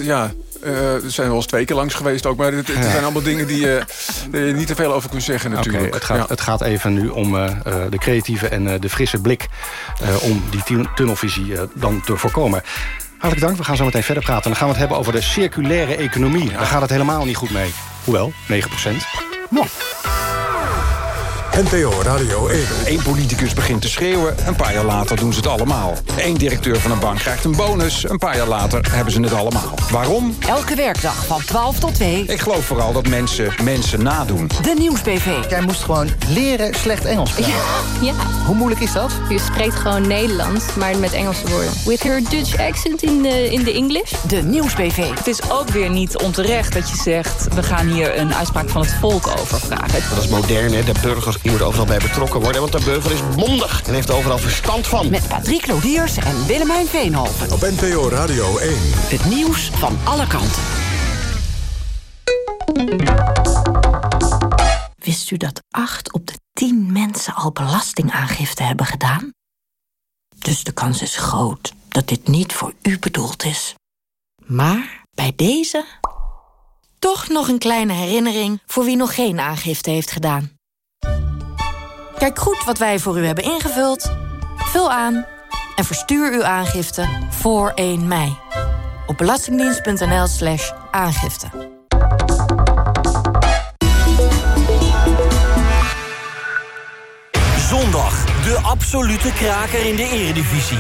ja uh, er zijn wel eens twee keer langs geweest ook. Maar het, zijn allemaal dingen die uh, je niet te veel over kunt zeggen natuurlijk. Okay, het, gaat, ja. het gaat even nu om uh, de creatieve en de frisse blik... om die tunnelvisie dan te voorkomen. Hartelijk dank. We gaan zo meteen verder praten. En dan gaan we het hebben over de circulaire economie. Daar gaat het helemaal niet goed mee. Hoewel, 9 procent. Nou. NPO Radio 1. Eén politicus begint te schreeuwen, een paar jaar later doen ze het allemaal. Eén directeur van een bank krijgt een bonus, een paar jaar later hebben ze het allemaal. Waarom? Elke werkdag van 12 tot 2. Ik geloof vooral dat mensen mensen nadoen. De Nieuwsbv. Jij moest gewoon leren slecht Engels praten. Ja. ja. Hoe moeilijk is dat? Je spreekt gewoon Nederlands, maar met Engelse woorden. With her Dutch accent in the, in the English. De Nieuwsbv. Het is ook weer niet onterecht dat je zegt... we gaan hier een uitspraak van het volk over vragen. Dat is modern, hè? De burgers die moeten overal bij betrokken worden... want de burger is mondig en heeft overal verstand van. Met Patrick Lodiers en Willemijn Veenhoven. Op NPO Radio 1. Het nieuws van alle kanten. Wist u dat 8 op de 10 mensen al belastingaangifte hebben gedaan? Dus de kans is groot dat dit niet voor u bedoeld is. Maar bij deze... toch nog een kleine herinnering voor wie nog geen aangifte heeft gedaan. Kijk goed wat wij voor u hebben ingevuld. Vul aan en verstuur uw aangifte voor 1 mei. Op belastingdienst.nl slash aangifte. Zondag, de absolute kraker in de eredivisie.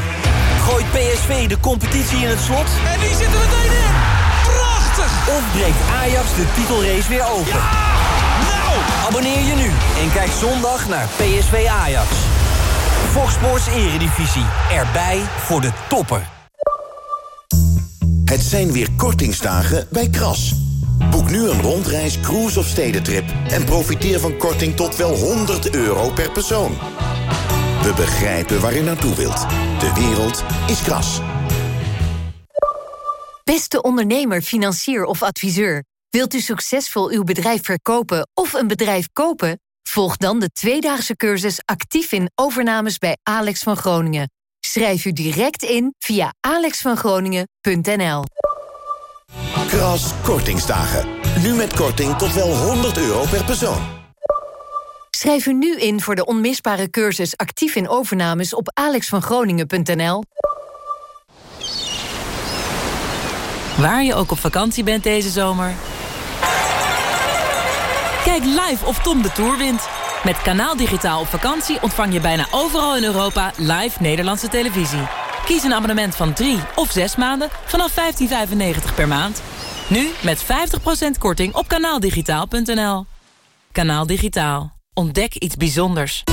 Gooit PSV de competitie in het slot? En die zitten meteen in! Prachtig! Of breekt Ajax de titelrace weer open? Ja! Abonneer je nu en kijk zondag naar PSV Ajax. Fox Sports Eredivisie. Erbij voor de toppen. Het zijn weer kortingsdagen bij Kras. Boek nu een rondreis, cruise of stedentrip... en profiteer van korting tot wel 100 euro per persoon. We begrijpen waar u naartoe wilt. De wereld is Kras. Beste ondernemer, financier of adviseur... wilt u succesvol uw bedrijf verkopen of een bedrijf kopen? Volg dan de tweedaagse cursus actief in overnames bij Alex van Groningen. Schrijf u direct in via alexvangroningen.nl. Kras Kortingsdagen. Nu met korting tot wel 100 euro per persoon. Schrijf u nu in voor de onmisbare cursus actief in overnames op alexvangroningen.nl. Waar je ook op vakantie bent deze zomer. Kijk live of Tom de Tour wint. Met Kanaal Digitaal op vakantie ontvang je bijna overal in Europa live Nederlandse televisie. Kies een abonnement van 3 of 6 maanden vanaf 15,95 per maand. Nu met 50% korting op kanaaldigitaal.nl. Kanaal Digitaal. Ontdek iets bijzonders.